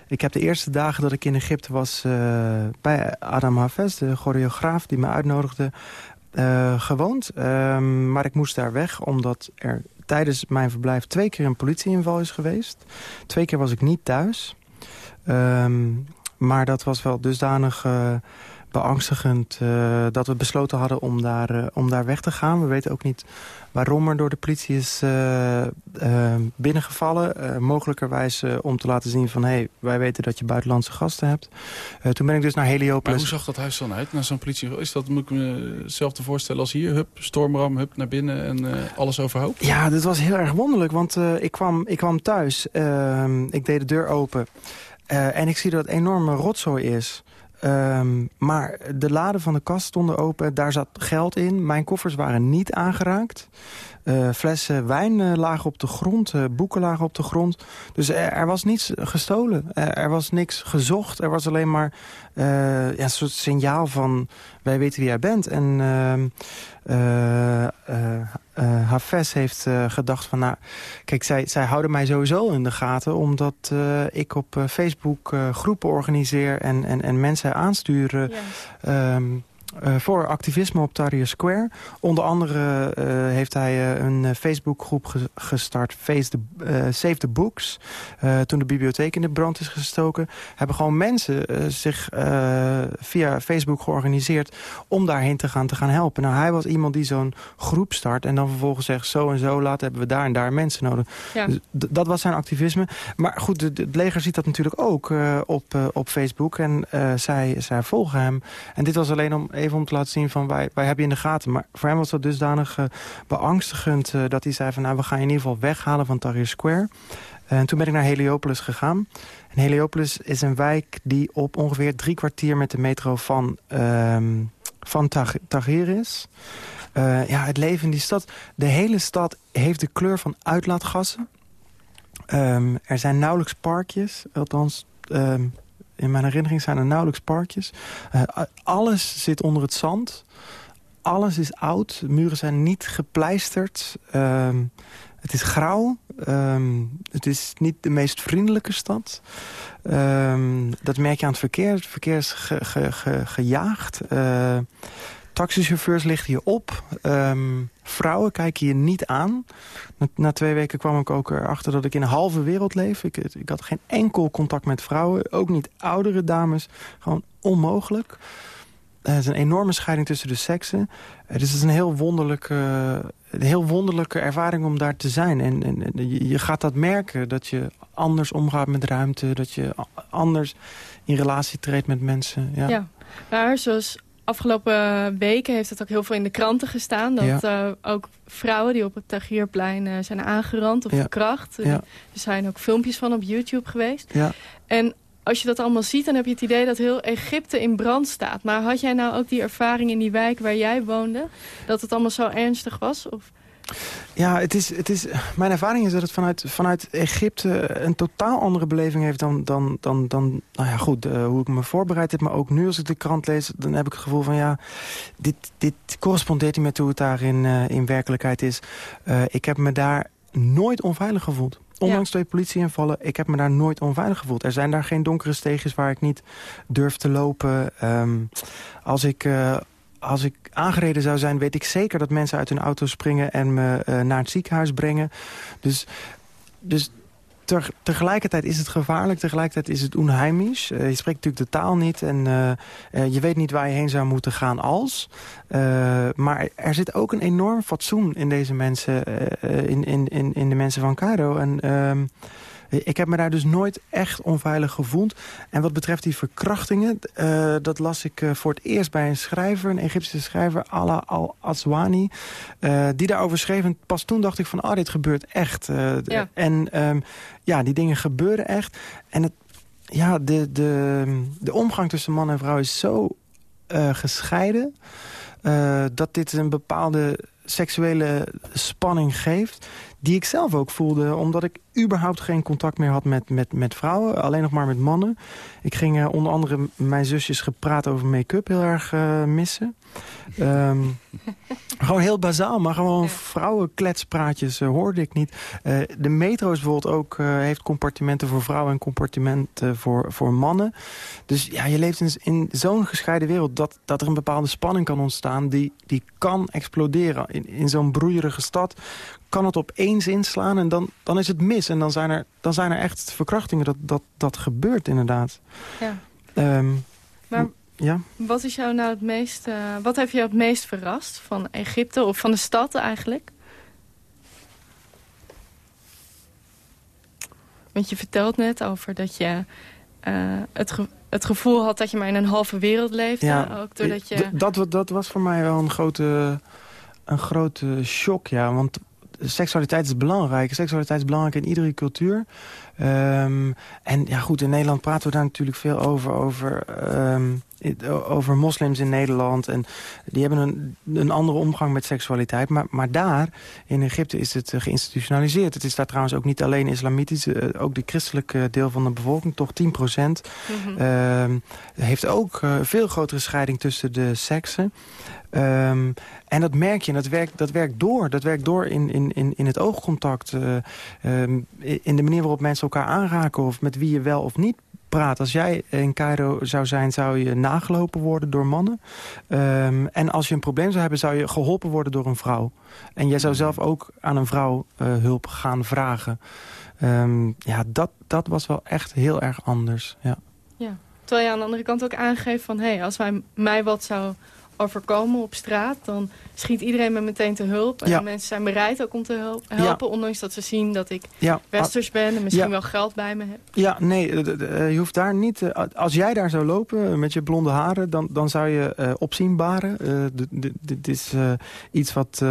Ik heb de eerste dagen dat ik in Egypte was eh, bij Adam Hafez, de choreograaf die me uitnodigde, eh, gewoond. Ehm, maar ik moest daar weg omdat er tijdens mijn verblijf twee keer een politieinval is geweest. Twee keer was ik niet thuis. Ehm, maar dat was wel dusdanig eh, beangstigend eh, dat we besloten hadden om daar, eh, om daar weg te gaan. We weten ook niet waarom er door de politie is eh, eh, binnengevallen. Eh, mogelijkerwijs om te laten zien van... hé, hey, wij weten dat je buitenlandse gasten hebt. Toen ben ik dus naar Maar Heliopolis... hoe zag dat huis dan uit, naar zo'n politie? Is dat, moet ik me hetzelfde voorstellen als hier? Hup, stormram, hup, naar binnen en alles overhoop? Ja, dit was heel erg wonderlijk, want ik, kwam, ik kwam thuis. Ehm, ik deed de deur open. En ik zie dat het enorme rotzooi is. Ehm, maar de laden van de kast stonden open. Daar zat geld in. Mijn koffers waren niet aangeraakt. Eh, flessen wijn eh, lagen op de grond. eh, boeken lagen op de grond. Dus er, was niets gestolen. Er, was niks gezocht. Er was alleen maar ja, een soort signaal van... wij weten wie jij bent. En Hafez heeft eh, gedacht van... nou, kijk, zij, zij houden mij sowieso in de gaten... omdat eh, ik op Facebook groepen organiseer... En, en, en mensen aanstuur... Ja. ehm, eh, voor activisme op Tahrir Square. Onder andere eh, heeft hij eh, een Facebookgroep ge- gestart, Face the, Save the Books. Toen de bibliotheek in de brand is gestoken... hebben gewoon mensen zich via Facebook georganiseerd... om daarheen te gaan, te gaan helpen. Nou, hij was iemand die zo'n groep start... en dan vervolgens zegt, zo en zo, laat hebben we daar en daar mensen nodig. Ja. Dus dat was zijn activisme. Maar goed, de- de- het leger ziet dat natuurlijk ook op, op Facebook. En zij, zij volgen hem. En dit was alleen om even om te laten zien van wij, wij hebben je in de gaten. Maar voor hem was dat dusdanig eh, beangstigend eh, dat hij zei van nou we gaan je in ieder geval weghalen van Tahrir Square. En toen ben ik naar Heliopolis gegaan. En Heliopolis is een wijk die op ongeveer drie kwartier met de metro van, ehm van Tahrir is. Eh, ja, het leven in die stad. De hele stad heeft de kleur van uitlaatgassen. Ehm, er zijn nauwelijks parkjes. Althans, ehm, in mijn herinnering zijn er nauwelijks parkjes. Eh, alles zit onder het zand. Alles is oud. Muren zijn niet gepleisterd. Ehm, het is grauw. Ehm, het is niet de meest vriendelijke stad. Ehm, dat merk je aan het verkeer. Het verkeer is ge- ge- ge- gejaagd. Eh, taxichauffeurs lichten je op. Ehm, vrouwen kijken je niet aan. Na, na twee weken kwam ik ook erachter dat ik in een halve wereld leef. Ik, ik had geen enkel contact met vrouwen. Ook niet oudere dames. Gewoon onmogelijk. Eh, het is een enorme scheiding tussen de seksen. Eh, dus het is een heel wonderlijke, een heel wonderlijke ervaring om daar te zijn. En, en, en je, gaat dat merken, dat je anders omgaat met ruimte. Dat je anders in relatie treedt met mensen. Ja. Ja, maar zoals afgelopen weken heeft het ook heel veel in de kranten gestaan. Dat eh, ook vrouwen die op het Tagierplein eh, zijn aangerand of verkracht. Ja. Er zijn ook filmpjes van op YouTube geweest. Ja. En als je dat allemaal ziet, dan heb je het idee dat heel Egypte in brand staat. Maar had jij nou ook die ervaring in die wijk waar jij woonde? Dat het allemaal zo ernstig was? Of... Ja, het is, het is, mijn ervaring is dat het vanuit, vanuit Egypte een totaal andere beleving heeft dan, dan, dan, dan nou ja, goed, uh, hoe ik me voorbereid heb. Maar ook nu als ik de krant lees, dan heb ik het gevoel van ja, dit, dit correspondeert niet met hoe het daar in, uh, in werkelijkheid is. Uh, ik heb me daar nooit onveilig gevoeld. Ondanks ja. twee politieinvallen, ik heb me daar nooit onveilig gevoeld. Er zijn daar geen donkere steegjes waar ik niet durf te lopen. Um, als ik... Als ik aangereden zou zijn, weet ik zeker dat mensen uit hun auto springen... en me uh, naar het ziekenhuis brengen. Dus, dus tegelijkertijd is het gevaarlijk, tegelijkertijd is het onheimisch. Uh, je spreekt natuurlijk de taal niet en uh, je weet niet waar je heen zou moeten gaan als. maar er zit ook een enorm fatsoen in deze mensen, in, in, in, in de mensen van Cairo. En ehm, ik heb me daar dus nooit echt onveilig gevoeld. En wat betreft die verkrachtingen, uh, dat las ik uh, voor het eerst bij een schrijver, een Egyptische schrijver, Allah al-Aswani, uh, die daarover schreef. En pas toen dacht ik van, ah, oh, dit gebeurt echt. Ja. En um, ja, die dingen gebeuren echt. En het, ja, de, de, de omgang tussen man en vrouw is zo gescheiden... dat dit een bepaalde seksuele spanning geeft die ik zelf ook voelde. Omdat ik überhaupt geen contact meer had met, met, met vrouwen. Alleen nog maar met mannen. Ik ging uh, onder andere mijn zusjes gepraat over make-up heel erg uh, missen. Um, gewoon heel bazaal, maar gewoon vrouwenkletspraatjes uh, hoorde ik niet. de metro is bijvoorbeeld ook, heeft compartimenten voor vrouwen en compartimenten voor, voor mannen. Dus ja, je leeft in, in zo'n gescheiden wereld dat, dat er een bepaalde spanning kan ontstaan. Die, die kan exploderen. In, in zo'n broeierige stad kan het opeens inslaan en dan, dan is het mis. En dan zijn er, dan zijn er echt verkrachtingen. Dat, dat, dat gebeurt inderdaad. Ja. Um, maar ja? wat is jou nou het meest... Uh, wat heeft jou het meest verrast van Egypte of van de stad eigenlijk? Want je vertelt net over dat je uh, het, ge het gevoel had dat je maar in een halve wereld leefde. Ja, ook doordat je... dat, dat was voor mij wel een grote, een grote shock, ja. Want seksualiteit is belangrijk. Seksualiteit is belangrijk in iedere cultuur. Um, en ja goed, in Nederland praten we daar natuurlijk veel over. Over, um, over moslims in Nederland. En die hebben een, een andere omgang met seksualiteit. Maar, maar daar, in Egypte, is het geïnstitutionaliseerd. Het is daar trouwens ook niet alleen islamitisch. Uh, ook de christelijke deel van de bevolking, toch 10 procent. Mm -hmm. um, heeft ook uh, veel grotere scheiding tussen de seksen. Um, en dat merk je, en dat werkt, dat werkt door. Dat werkt door in, in, in, in het oogcontact. Uh, um, in de manier waarop mensen elkaar aanraken... of met wie je wel of niet praat. Als jij in Cairo zou zijn, zou je nagelopen worden door mannen. Um, en als je een probleem zou hebben, zou je geholpen worden door een vrouw. En jij zou zelf ook aan een vrouw uh, hulp gaan vragen. Um, ja, dat, dat was wel echt heel erg anders. Ja. ja. Terwijl je aan de andere kant ook aangeeft van... hé, hey, als wij, mij wat zou overkomen op straat... dan schiet iedereen me meteen te hulp. En ja. mensen zijn bereid ook om te help helpen... Ja. ondanks dat ze zien dat ik ja. westers ben... en misschien wel geld bij me heb. Ja, nee, je hoeft daar niet... als jij daar zou lopen met je blonde haren... dan, dan zou je uh, opzien baren. Uh, dit is iets wat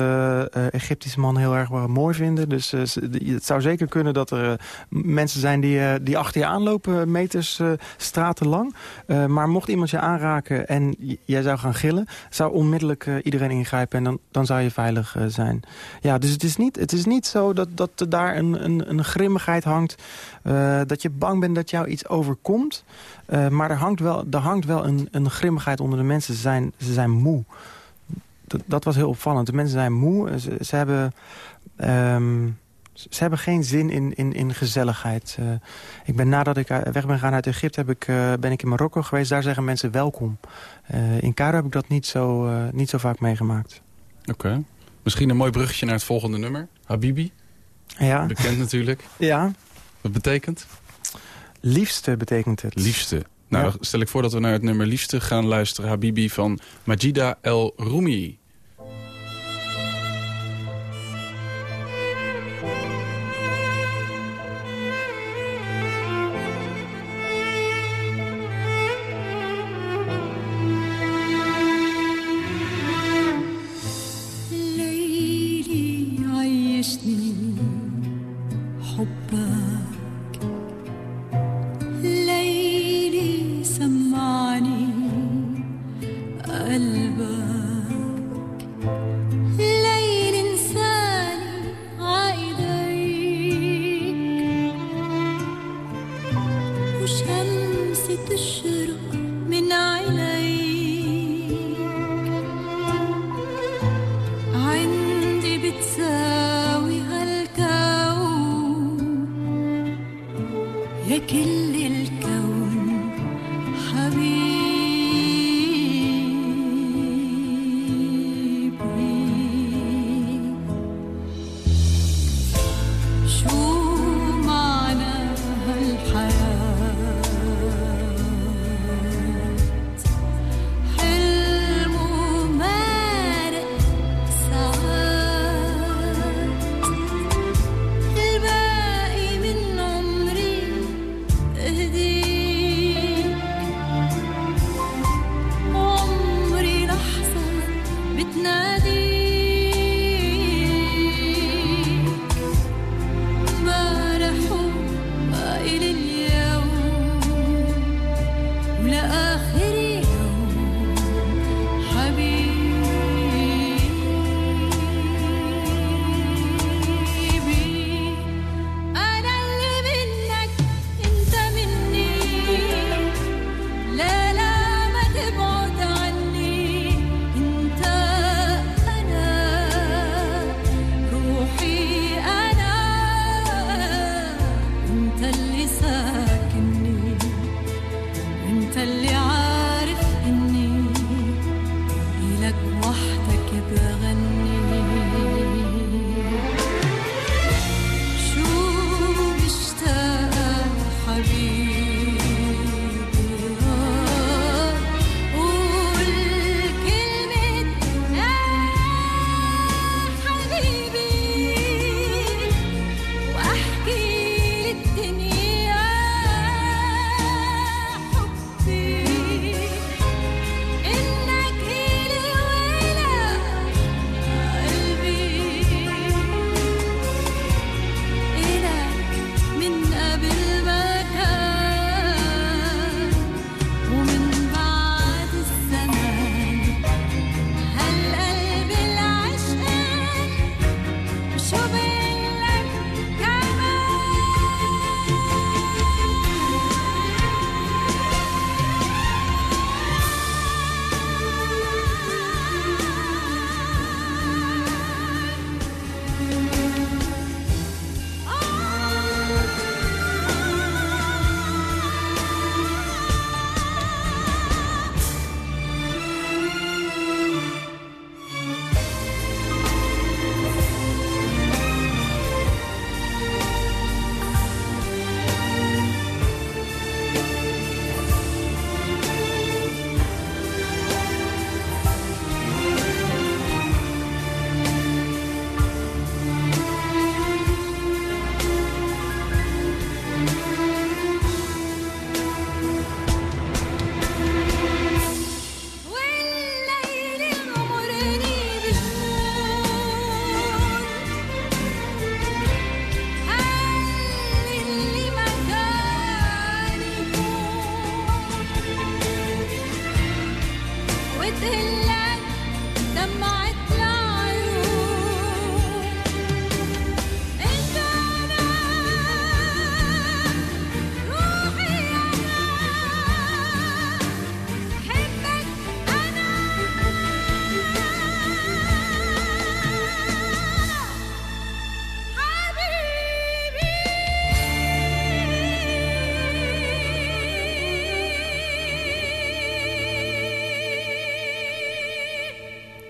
Egyptische mannen heel erg mooi vinden. Dus het zou zeker kunnen dat er mensen zijn... die, die achter je aanlopen, meters straten lang. maar mocht iemand je aanraken en jij zou gaan gillen zou onmiddellijk uh, iedereen ingrijpen en dan, dan zou je veilig uh, zijn. Ja, dus het is niet, het is niet zo dat, dat er daar een, een, een grimmigheid hangt. Uh, dat je bang bent dat jou iets overkomt. maar er hangt wel, er hangt wel een, een grimmigheid onder de mensen. Ze zijn, ze zijn moe. Dat, dat was heel opvallend. De mensen zijn moe. Ze, ze hebben... Um, ze hebben geen zin in, in, in gezelligheid. Uh, ik ben nadat ik weg ben gegaan uit Egypte, heb ik, uh, ben ik in Marokko geweest. Daar zeggen mensen welkom. Uh, in Cairo heb ik dat niet zo, niet zo vaak meegemaakt. Oké. Okay. Misschien een mooi bruggetje naar het volgende nummer. Habibi. Ja. Bekend natuurlijk. Ja. Wat betekent? Liefste betekent het. Liefste. Nou, ja. stel ik voor dat we naar het nummer Liefste gaan luisteren. Habibi van Majida El Rumi.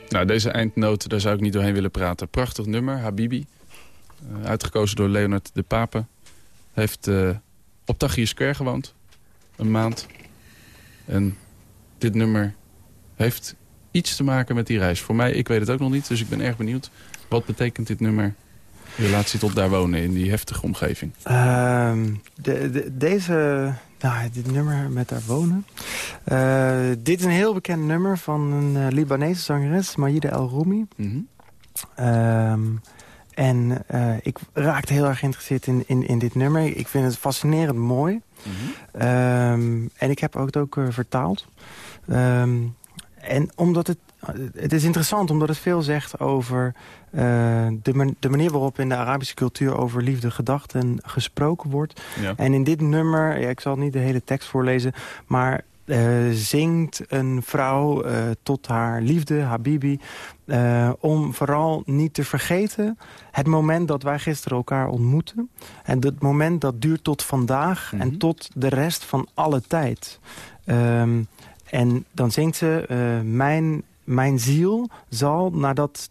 Nou, deze eindnoot, daar zou ik niet doorheen willen praten. Prachtig nummer, Habibi. Eh, uitgekozen door Leonard de Pape. Heeft eh, op Tahrir Square gewoond. Een maand. En dit nummer heeft iets te maken met die reis. Voor mij, ik weet het ook nog niet, dus ik ben erg benieuwd. Wat betekent dit nummer in relatie tot daar wonen, in die heftige omgeving? Ehm, de- deze, nou, dit nummer met daar wonen. Eh, dit is een heel bekend nummer van een eh, Libanese zangeres, Maïda El Roumi. Mhm. Ehm, en eh, ik raakte heel erg geïnteresseerd in, in, in dit nummer. Ik vind het fascinerend mooi. Mhm. Ehm, en ik heb het ook vertaald. Ehm, en omdat het het is interessant omdat het veel zegt over uh, de, man, de, manier waarop in de Arabische cultuur over liefde gedacht en gesproken wordt. Ja. En in dit nummer, ja, ik zal niet de hele tekst voorlezen, maar uh, zingt een vrouw uh, tot haar liefde, Habibi... Uh, om vooral niet te vergeten het moment dat wij gisteren elkaar ontmoeten. En dat moment dat duurt tot vandaag mm -hmm. en tot de rest van alle tijd. Um, en dan zingt ze... mijn, mijn ziel zal nadat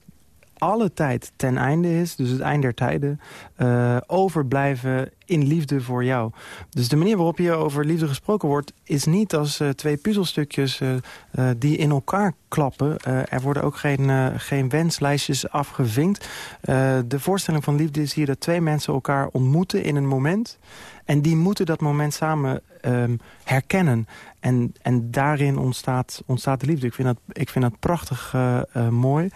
alle tijd ten einde is, dus het eind der tijden, uh, overblijven in liefde voor jou. Dus de manier waarop hier over liefde gesproken wordt... is niet als uh, twee puzzelstukjes uh, die in elkaar klappen. er worden ook geen, geen wenslijstjes afgevinkt. de voorstelling van liefde is hier dat twee mensen elkaar ontmoeten in een moment... En die moeten dat moment samen um, herkennen. En, en daarin ontstaat, ontstaat de liefde. Ik vind dat, ik vind dat prachtig mooi.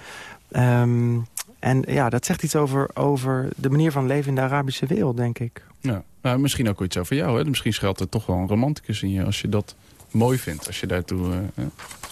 Um, en ja, dat zegt iets over, over de manier van leven in de Arabische wereld, denk ik. Ja, nou, misschien ook iets over jou. Hè? Misschien schuilt er toch wel een romanticus in je als je dat mooi vindt. Als je daartoe... Uh,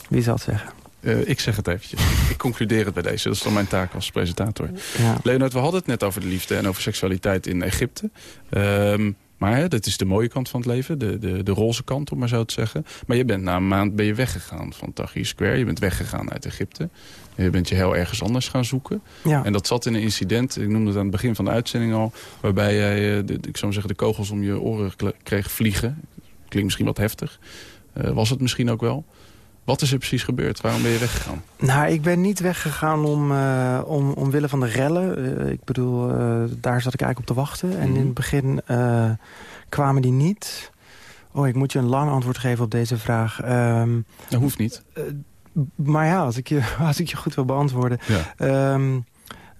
Wie zal het zeggen? Uh, ik zeg het eventjes. ik concludeer het bij deze. Dat is dan mijn taak als presentator. Ja. Leonard, we hadden het net over de liefde en over seksualiteit in Egypte. Um, maar hè, dat is de mooie kant van het leven, de, de, de roze kant om maar zo te zeggen. Maar je bent na een maand ben je weggegaan van Tahrir Square. Je bent weggegaan uit Egypte. Je bent je heel ergens anders gaan zoeken. Ja. En dat zat in een incident, ik noemde het aan het begin van de uitzending al... waarbij jij, eh, de, ik zou zeggen, de kogels om je oren kreeg vliegen. Klinkt misschien wat heftig. Uh, was het misschien ook wel. Wat is er precies gebeurd? Waarom ben je weggegaan? Nou, ik ben niet weggegaan om, uh, om, omwille van de rellen. Uh, ik bedoel, uh, daar zat ik eigenlijk op te wachten. En mm -hmm. in het begin kwamen die niet. Oh, ik moet je een lang antwoord geven op deze vraag. Um, dat hoeft niet. maar ja, als ik, je, als ik je goed wil beantwoorden... Ja. Um,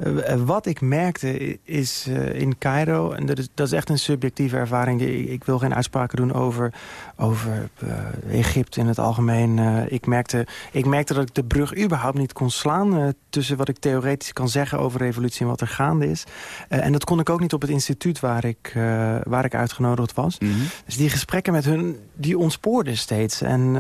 uh, wat ik merkte is in Cairo, en dat is, dat is echt een subjectieve ervaring... Ik wil geen uitspraken doen over, over uh, Egypte in het algemeen. ik, merkte, ik merkte dat ik de brug überhaupt niet kon slaan... tussen wat ik theoretisch kan zeggen over revolutie en wat er gaande is. en dat kon ik ook niet op het instituut waar ik, waar ik uitgenodigd was. Mm -hmm. Dus die gesprekken met hun, die ontspoorden steeds. En,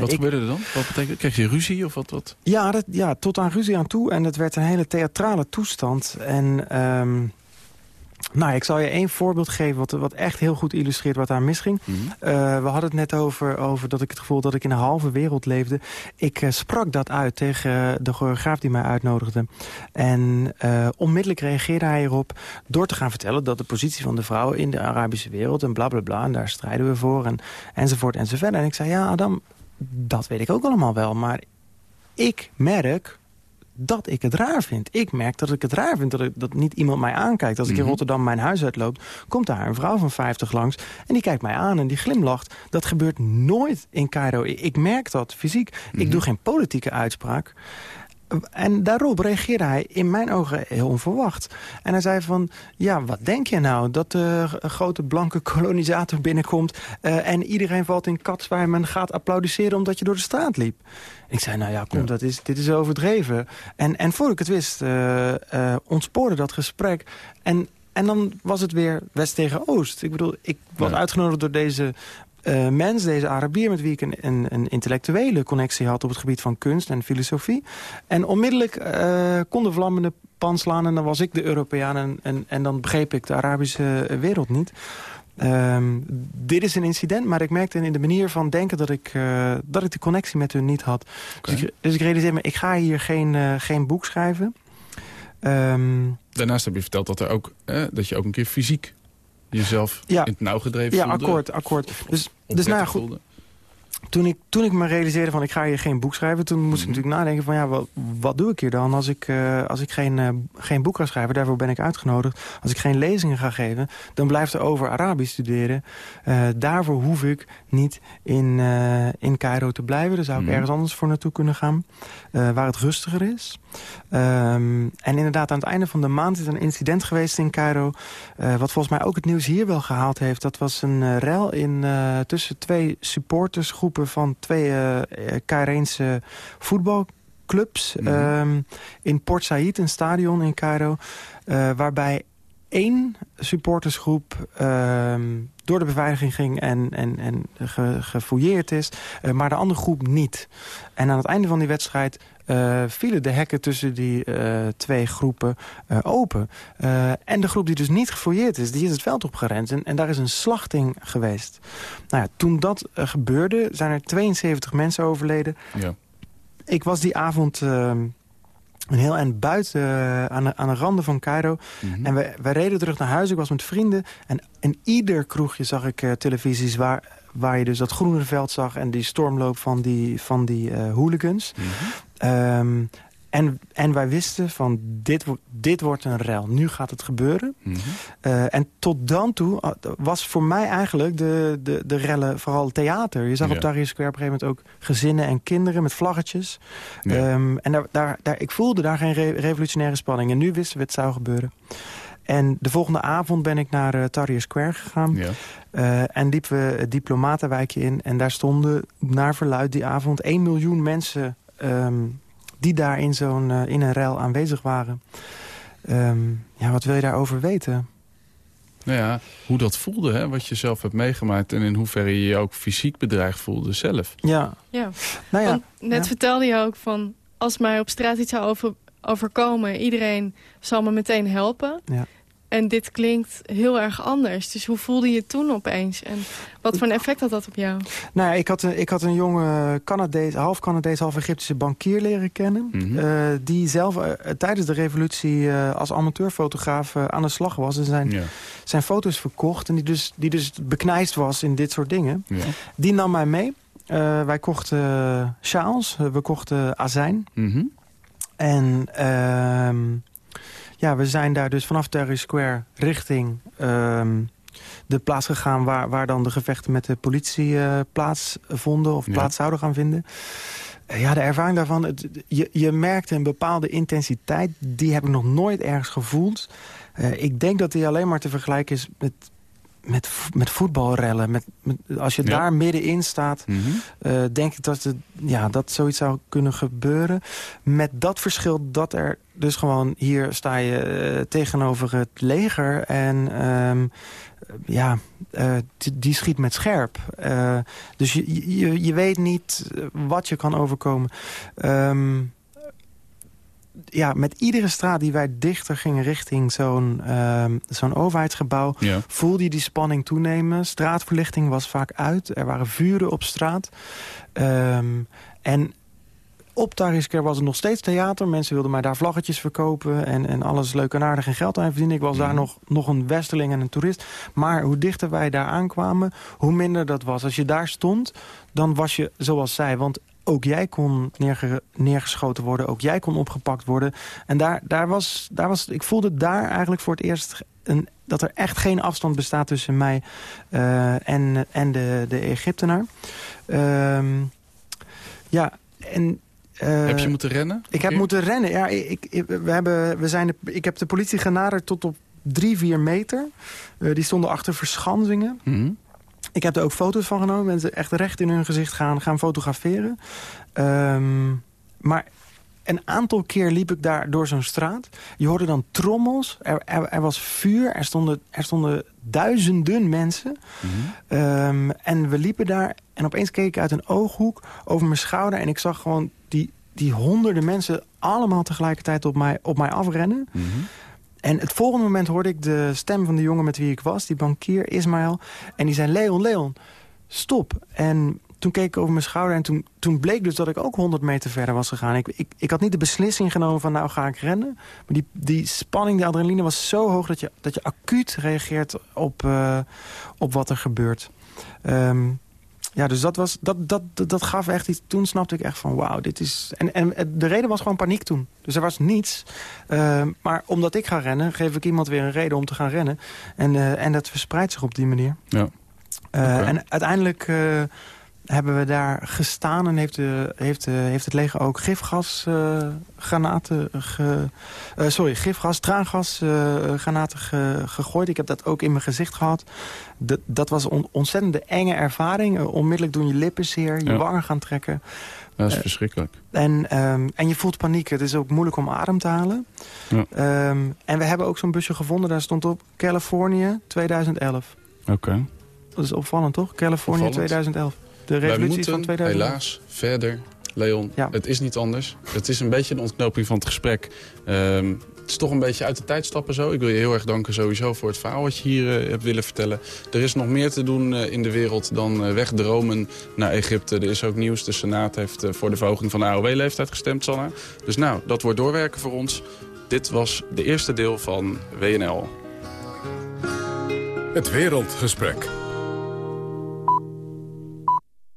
wat ik, gebeurde er dan? Wat betekent, kreeg je ruzie of wat? wat? Ja, dat, ja, tot aan ruzie aan toe. En het werd een hele theatrale toestand. En um, nou, ik zal je één voorbeeld geven wat, wat echt heel goed illustreert wat daar misging. Mm -hmm. uh, we hadden het net over, over dat ik het gevoel dat ik in een halve wereld leefde. Ik uh, sprak dat uit tegen de choreograaf die mij uitnodigde. En uh, onmiddellijk reageerde hij erop door te gaan vertellen... dat de positie van de vrouw in de Arabische wereld en blablabla... Bla, bla, en daar strijden we voor en, enzovoort enzovoort. En ik zei, ja Adam, dat weet ik ook allemaal wel. Maar ik merk dat ik het raar vind. Ik merk dat ik het raar vind dat, ik, dat niet iemand mij aankijkt. Als ik in mhm. Rotterdam mijn huis uitloop, komt daar een vrouw van 50 langs... en die kijkt mij aan en die glimlacht. Dat gebeurt nooit in Cairo. Ik merk dat fysiek. Ik mhm. doe geen politieke uitspraak. En daarop reageerde hij in mijn ogen heel onverwacht. En hij zei van, ja, wat denk je nou? Dat de grote blanke kolonisator binnenkomt... Uh, en iedereen valt in katzwijm en gaat applaudisseren omdat je door de straat liep. Ik zei, nou ja, kom, ja. Dat is, dit is overdreven. En, en voor ik het wist, uh, uh, ontspoorde dat gesprek. En, en dan was het weer West tegen Oost. Ik bedoel, ik was ja. uitgenodigd door deze uh, mens, deze Arabier... met wie ik een, een, een, intellectuele connectie had op het gebied van kunst en filosofie. En onmiddellijk uh, kon de vlammende pan slaan en dan was ik de Europeaan... en, en, en dan begreep ik de Arabische wereld niet... Um, dit is een incident, maar ik merkte in de manier van denken dat ik, uh, dat ik de connectie met hun niet had. Okay. Dus, ik, dus ik realiseer me, ik ga hier geen, uh, geen boek schrijven. Um, Daarnaast heb je verteld dat, er ook, eh, dat je ook een keer fysiek jezelf ja. in het nauw gedreven ja, voelde. Akkoord, akkoord. Of, dus, dus nou ja, goed. Voelde toen ik, toen ik me realiseerde van ik ga hier geen boek schrijven... toen moest mm -hmm. ik natuurlijk nadenken van ja, wat, wat doe ik hier dan... als ik, uh, als ik geen, uh, geen boek ga schrijven, daarvoor ben ik uitgenodigd. Als ik geen lezingen ga geven, dan blijft er over Arabisch studeren. Uh, daarvoor hoef ik niet in, in Cairo te blijven. Dan zou ik mm -hmm. ergens anders voor naartoe kunnen gaan. waar het rustiger is. Um, en inderdaad, aan het einde van de maand is er een incident geweest in Cairo... wat volgens mij ook het nieuws hier wel gehaald heeft. Dat was een rel in, tussen twee supportersgroepen van twee uh, Caireense voetbalclubs. Mm -hmm. um, in Port Said, een stadion in Cairo. Uh, waarbij één supportersgroep uh, door de beveiliging ging en, en, en ge, gefouilleerd is. Uh, maar de andere groep niet. En aan het einde van die wedstrijd eh, vielen de hekken tussen die eh, twee groepen eh, open. En de groep die dus niet gefouilleerd is, die is het veld opgerend. En, en daar is een slachting geweest. Nou ja, toen dat gebeurde, zijn er 72 mensen overleden. Ja. Ik was die avond eh, een heel eind buiten aan, de, aan de randen van Cairo. Mhm. En we, wij reden terug naar huis. Ik was met vrienden. En in ieder kroegje zag ik televisies waar, waar je dus dat groene veld zag... en die stormloop van die, van die hooligans. Mhm. Ehm, en, en wij wisten van dit, dit wordt een rel. Nu gaat het gebeuren. Mhm. Eh, en tot dan toe ah, was voor mij eigenlijk de, de, de rellen vooral theater. Je zag Ja. op Tahrir Square op een gegeven moment ook gezinnen en kinderen met vlaggetjes. Ja. Ehm, en daar, daar, daar, ik voelde daar geen re- revolutionaire spanning. En nu wisten we het zou gebeuren. En de volgende avond ben ik naar Tahrir Square gegaan. Ja. Eh, en liepen we het diplomatenwijkje in. En daar stonden naar verluid die avond 1 miljoen mensen... ehm, die daar in, zo'n, eh, in een rel aanwezig waren. Ehm, ja, wat wil je daarover weten? Nou ja, hoe dat voelde, hè, wat je zelf hebt meegemaakt... en in hoeverre je je ook fysiek bedreigd voelde zelf. Ja, Ja. nou ja. Want net ja. vertelde je ook van... als mij op straat iets zou over, overkomen... iedereen zal me meteen helpen. Ja. En dit klinkt heel erg anders. Dus hoe voelde je toen opeens? En wat voor een effect had dat op jou? Nou, ja, ik had een, ik had een jonge Canadees, half Canadees, half Egyptische bankier leren kennen. Mhm. eh, die zelf eh, tijdens de revolutie eh, als amateurfotograaf aan de slag was. En zijn, Ja. zijn foto's verkocht. En die dus, die dus beknijst was in dit soort dingen. Ja. Die nam mij mee. Eh, wij kochten uh, sjaals, we kochten azijn. Mhm. En ehm, ja, we zijn daar dus vanaf Tahrir Square richting ehm, de plaats gegaan... Waar, waar dan de gevechten met de politie eh, plaatsvonden of Ja. plaats zouden gaan vinden. Eh, ja, de ervaring daarvan, het, je, je merkte een bepaalde intensiteit... die heb ik nog nooit ergens gevoeld. Eh, ik denk dat die alleen maar te vergelijken is met, met, met voetbalrellen. Met, met, als je Ja. daar middenin staat... Mhm. Eh, denk ik dat, het, ja, dat zoiets zou kunnen gebeuren. Met dat verschil dat er dus gewoon... hier sta je eh, tegenover het leger en ehm, ja, eh, die, schiet met scherp. Dus je, je, je weet niet wat je kan overkomen. Ehm, ja, met iedere straat die wij dichter gingen richting zo'n ehm, zo'n overheidsgebouw Ja. voelde je die spanning toenemen. Straatverlichting was vaak uit. Er waren vuren op straat. Ehm, en op Tahrir Square was het nog steeds theater. Mensen wilden mij daar vlaggetjes verkopen en, en alles leuk en aardig en geld aan verdienen. Ik was daar Mhm. nog, nog een westerling en een toerist. Maar hoe dichter wij daar aankwamen, hoe minder dat was. Als je daar stond, dan was je zoals zij. Want ook jij kon neerge- neergeschoten worden. Ook jij kon opgepakt worden. En daar, daar was, daar was, ik voelde daar eigenlijk voor het eerst een, dat er echt geen afstand bestaat tussen mij eh, en, en de, de Egyptenaar. Ehm, ja, en... eh, heb je moeten rennen? ik heb moeten rennen. Ja, ik, ik, we hebben, we zijn de, ik heb de politie genaderd tot op drie, vier meter. Eh, die stonden achter verschansingen. Mhm. Ik heb er ook foto's van genomen. Mensen echt recht in hun gezicht gaan, gaan fotograferen. Ehm, maar een aantal keer liep ik daar door zo'n straat. Je hoorde dan trommels. Er, er, er was vuur. Er stonden, er stonden duizenden mensen. Mhm. Ehm, en we liepen daar. En opeens keek ik uit een ooghoek over mijn schouder. En ik zag gewoon die, die honderden mensen allemaal tegelijkertijd op mij, op mij afrennen. Mhm. En het volgende moment hoorde ik de stem van de jongen met wie ik was. Die bankier, Ismaël. En die zei, Leon, Leon, stop. En toen keek ik over mijn schouder en toen, toen bleek dus dat ik ook 100 meter verder was gegaan. Ik, ik, had niet de beslissing genomen van nou ga ik rennen. Maar die, die spanning, die adrenaline was zo hoog dat je, dat je acuut reageert op, eh, op wat er gebeurt. Ehm, ja, dus dat, was, dat, dat, dat, dat gaf echt iets. Toen snapte ik echt van wauw, dit is... En, en de reden was gewoon paniek toen. Dus er was niets. Ehm, maar omdat ik ga rennen, geef ik iemand weer een reden om te gaan rennen. En, eh, en dat verspreidt zich op die manier. Ja. Eh. En uiteindelijk eh, hebben we daar gestaan en heeft, de, heeft, de, heeft het leger ook gifgasgranaten, ge, eh, sorry, gifgas, traangasgranaten ge, gegooid. Ik heb dat ook in mijn gezicht gehad. Dat, dat was een ontzettende enge ervaring. Eh, onmiddellijk doen je lippen zeer, je Ja. wangen gaan trekken. Dat is Eh, verschrikkelijk. En, ehm, en je voelt paniek. Het is ook moeilijk om adem te halen. Ja. Ehm, en we hebben ook zo'n busje gevonden. Daar stond op Californië 2011. Oké. Dat is opvallend, toch? Californië Opvallend. 2011. De van moeten 2011. helaas verder Leon, Ja. het is niet anders. Het is een beetje een ontknoping van het gesprek. Ehm, het is toch een beetje uit de tijd stappen zo. Ik wil je heel erg danken sowieso voor het verhaal wat je hier eh, hebt willen vertellen. Er is nog meer te doen eh, in de wereld dan eh, wegdromen naar Egypte. Er is ook nieuws. De Senaat heeft voor de verhoging van de AOW-leeftijd gestemd, Sanna. Dus nou, dat wordt doorwerken voor ons. Dit was de eerste deel van WNL. Het Wereldgesprek.